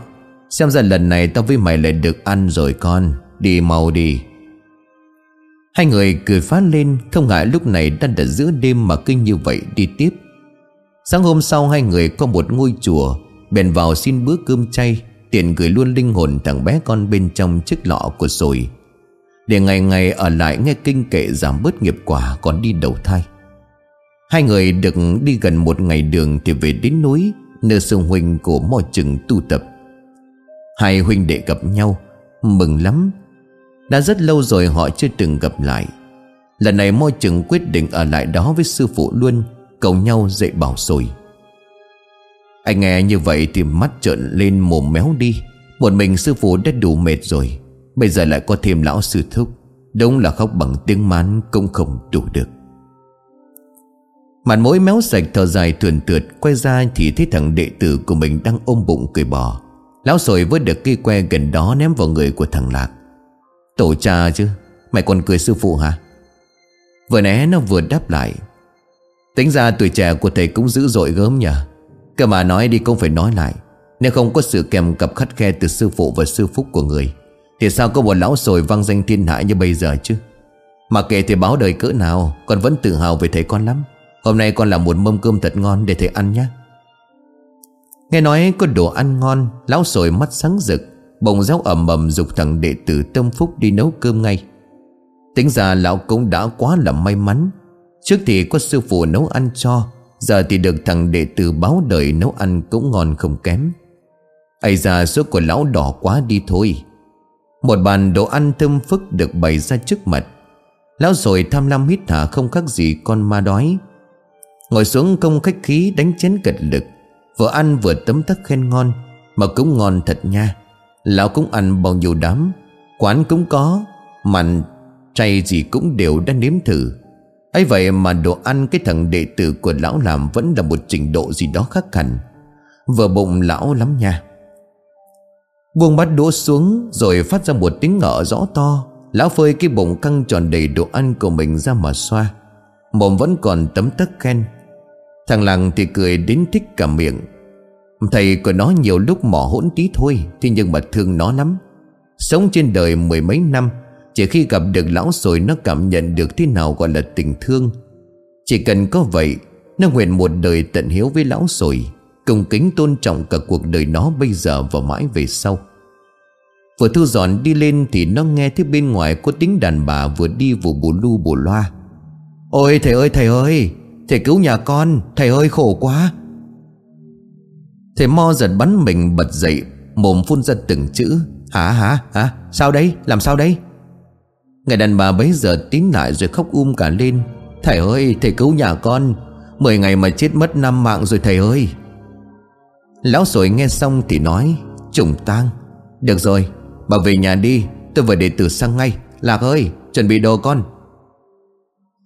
Xem ra lần này tao với mày lại được ăn rồi con. Đi mau đi. Hai người cười phát lên, Không ngại lúc này đang đã giữa đêm mà kinh như vậy đi tiếp. Sáng hôm sau hai người có một ngôi chùa, Bèn vào xin bữa cơm chay. Tiện gửi luôn linh hồn thằng bé con bên trong chiếc lọ của sồi Để ngày ngày ở lại nghe kinh kệ giảm bớt nghiệp quả còn đi đầu thai. Hai người được đi gần một ngày đường thì về đến núi, Nơi sư huynh của mò chừng tu tập. Hai huynh đệ gặp nhau, Mừng lắm. Đã rất lâu rồi họ chưa từng gặp lại. Lần này mò chừng quyết định ở lại đó với sư phụ luôn, Cầu nhau dạy bảo sồi anh nghe như vậy thì mắt trợn lên mồm méo đi. Một mình sư phụ đã đủ mệt rồi. Bây giờ lại có thêm lão sư thúc. Đúng là khóc bằng tiếng mán cũng không đủ được. Mặt mũi méo sạch thở dài thườn tượt Quay ra thì thấy thằng đệ tử của mình đang ôm bụng cười bò. Lão sồi với được cây que gần đó ném vào người của thằng Lạc. Tổ cha chứ, Mày còn cười sư phụ hả? Vừa né nó vừa đáp lại. Tính ra tuổi trẻ của thầy cũng dữ dội gớm nhỉ Cơ mà nói đi cũng phải nói lại. Nếu không có sự kèm cặp khắt khe từ sư phụ và sư phúc của người, Thì sao có một lão sồi vang danh thiên hạ như bây giờ chứ? Mà kể thì báo đời cỡ nào, Con vẫn tự hào về thầy con lắm. Hôm nay con làm một mâm cơm thật ngon để thầy ăn nhé. Nghe nói có đồ ăn ngon, Lão sồi mắt sáng rực, Bồng giáo ẩm ẩm dục thằng đệ tử Tâm Phúc đi nấu cơm ngay. Tính ra lão cũng đã quá là may mắn. Trước thì có sư phụ nấu ăn cho Giờ thì được thằng đệ tử báo đời nấu ăn cũng ngon không kém. Ấy ra số của lão đỏ quá đi thôi. Một bàn đồ ăn thơm phức được bày ra trước mặt. Lão rồi tham lam hít thả không khác gì con ma đói. Ngồi xuống công khách khí đánh chén cật lực. Vừa ăn vừa tấm tắc khen ngon, Mà cũng ngon thật nha. Lão cũng ăn bao nhiêu đám. Quán cũng có, Mặn, chay gì cũng đều đã nếm thử ấy vậy mà đồ ăn cái thằng đệ tử của lão làm Vẫn là một trình độ gì đó khác hẳn. Vừa bụng lão lắm nha. Buông bát đũa xuống Rồi phát ra một tiếng ngỡ rõ to. Lão phơi cái bụng căng tròn đầy đồ ăn của mình ra mà xoa. Mồm vẫn còn tấm tắc khen. Thằng làng thì cười đến thích cả miệng. Thầy của nó nhiều lúc mỏ hỗn tí thôi, Thế nhưng mà thương nó lắm. Sống trên đời mười mấy năm chỉ khi gặp được lão rồi nó cảm nhận được thế nào gọi là tình thương. Chỉ cần có vậy, Nó nguyện một đời tận hiếu với lão rồi Cùng kính tôn trọng cả cuộc đời nó bây giờ và mãi về sau. Vừa thu dọn đi lên thì nó nghe thấy bên ngoài có tiếng đàn bà vừa đi vừa bù lu bù loa. Ôi, thầy ơi thầy ơi, Thầy cứu nhà con, Thầy ơi, khổ quá. Thầy mo giật bắn mình bật dậy, Mồm phun ra từng chữ. Hả hả hả, Sao đấy làm sao đấy Người đàn bà bấy giờ tín lại rồi khóc um cả lên. Thầy ơi, thầy cứu nhà con. Mười ngày mà chết mất năm mạng rồi thầy ơi. Lão sồi nghe xong thì nói, Trùng tang. Được rồi, bà về nhà đi. Tôi vừa để tử sang ngay. Lạc ơi, chuẩn bị đồ con.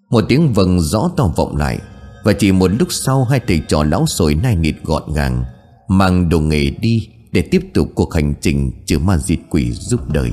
Một tiếng vầng rõ to vọng lại, Và chỉ một lúc sau Hai thầy trò lão sồi nai nịt gọn gàng, Mang đồ nghề đi Để tiếp tục cuộc hành trình Chữa ma diệt quỷ giúp đời.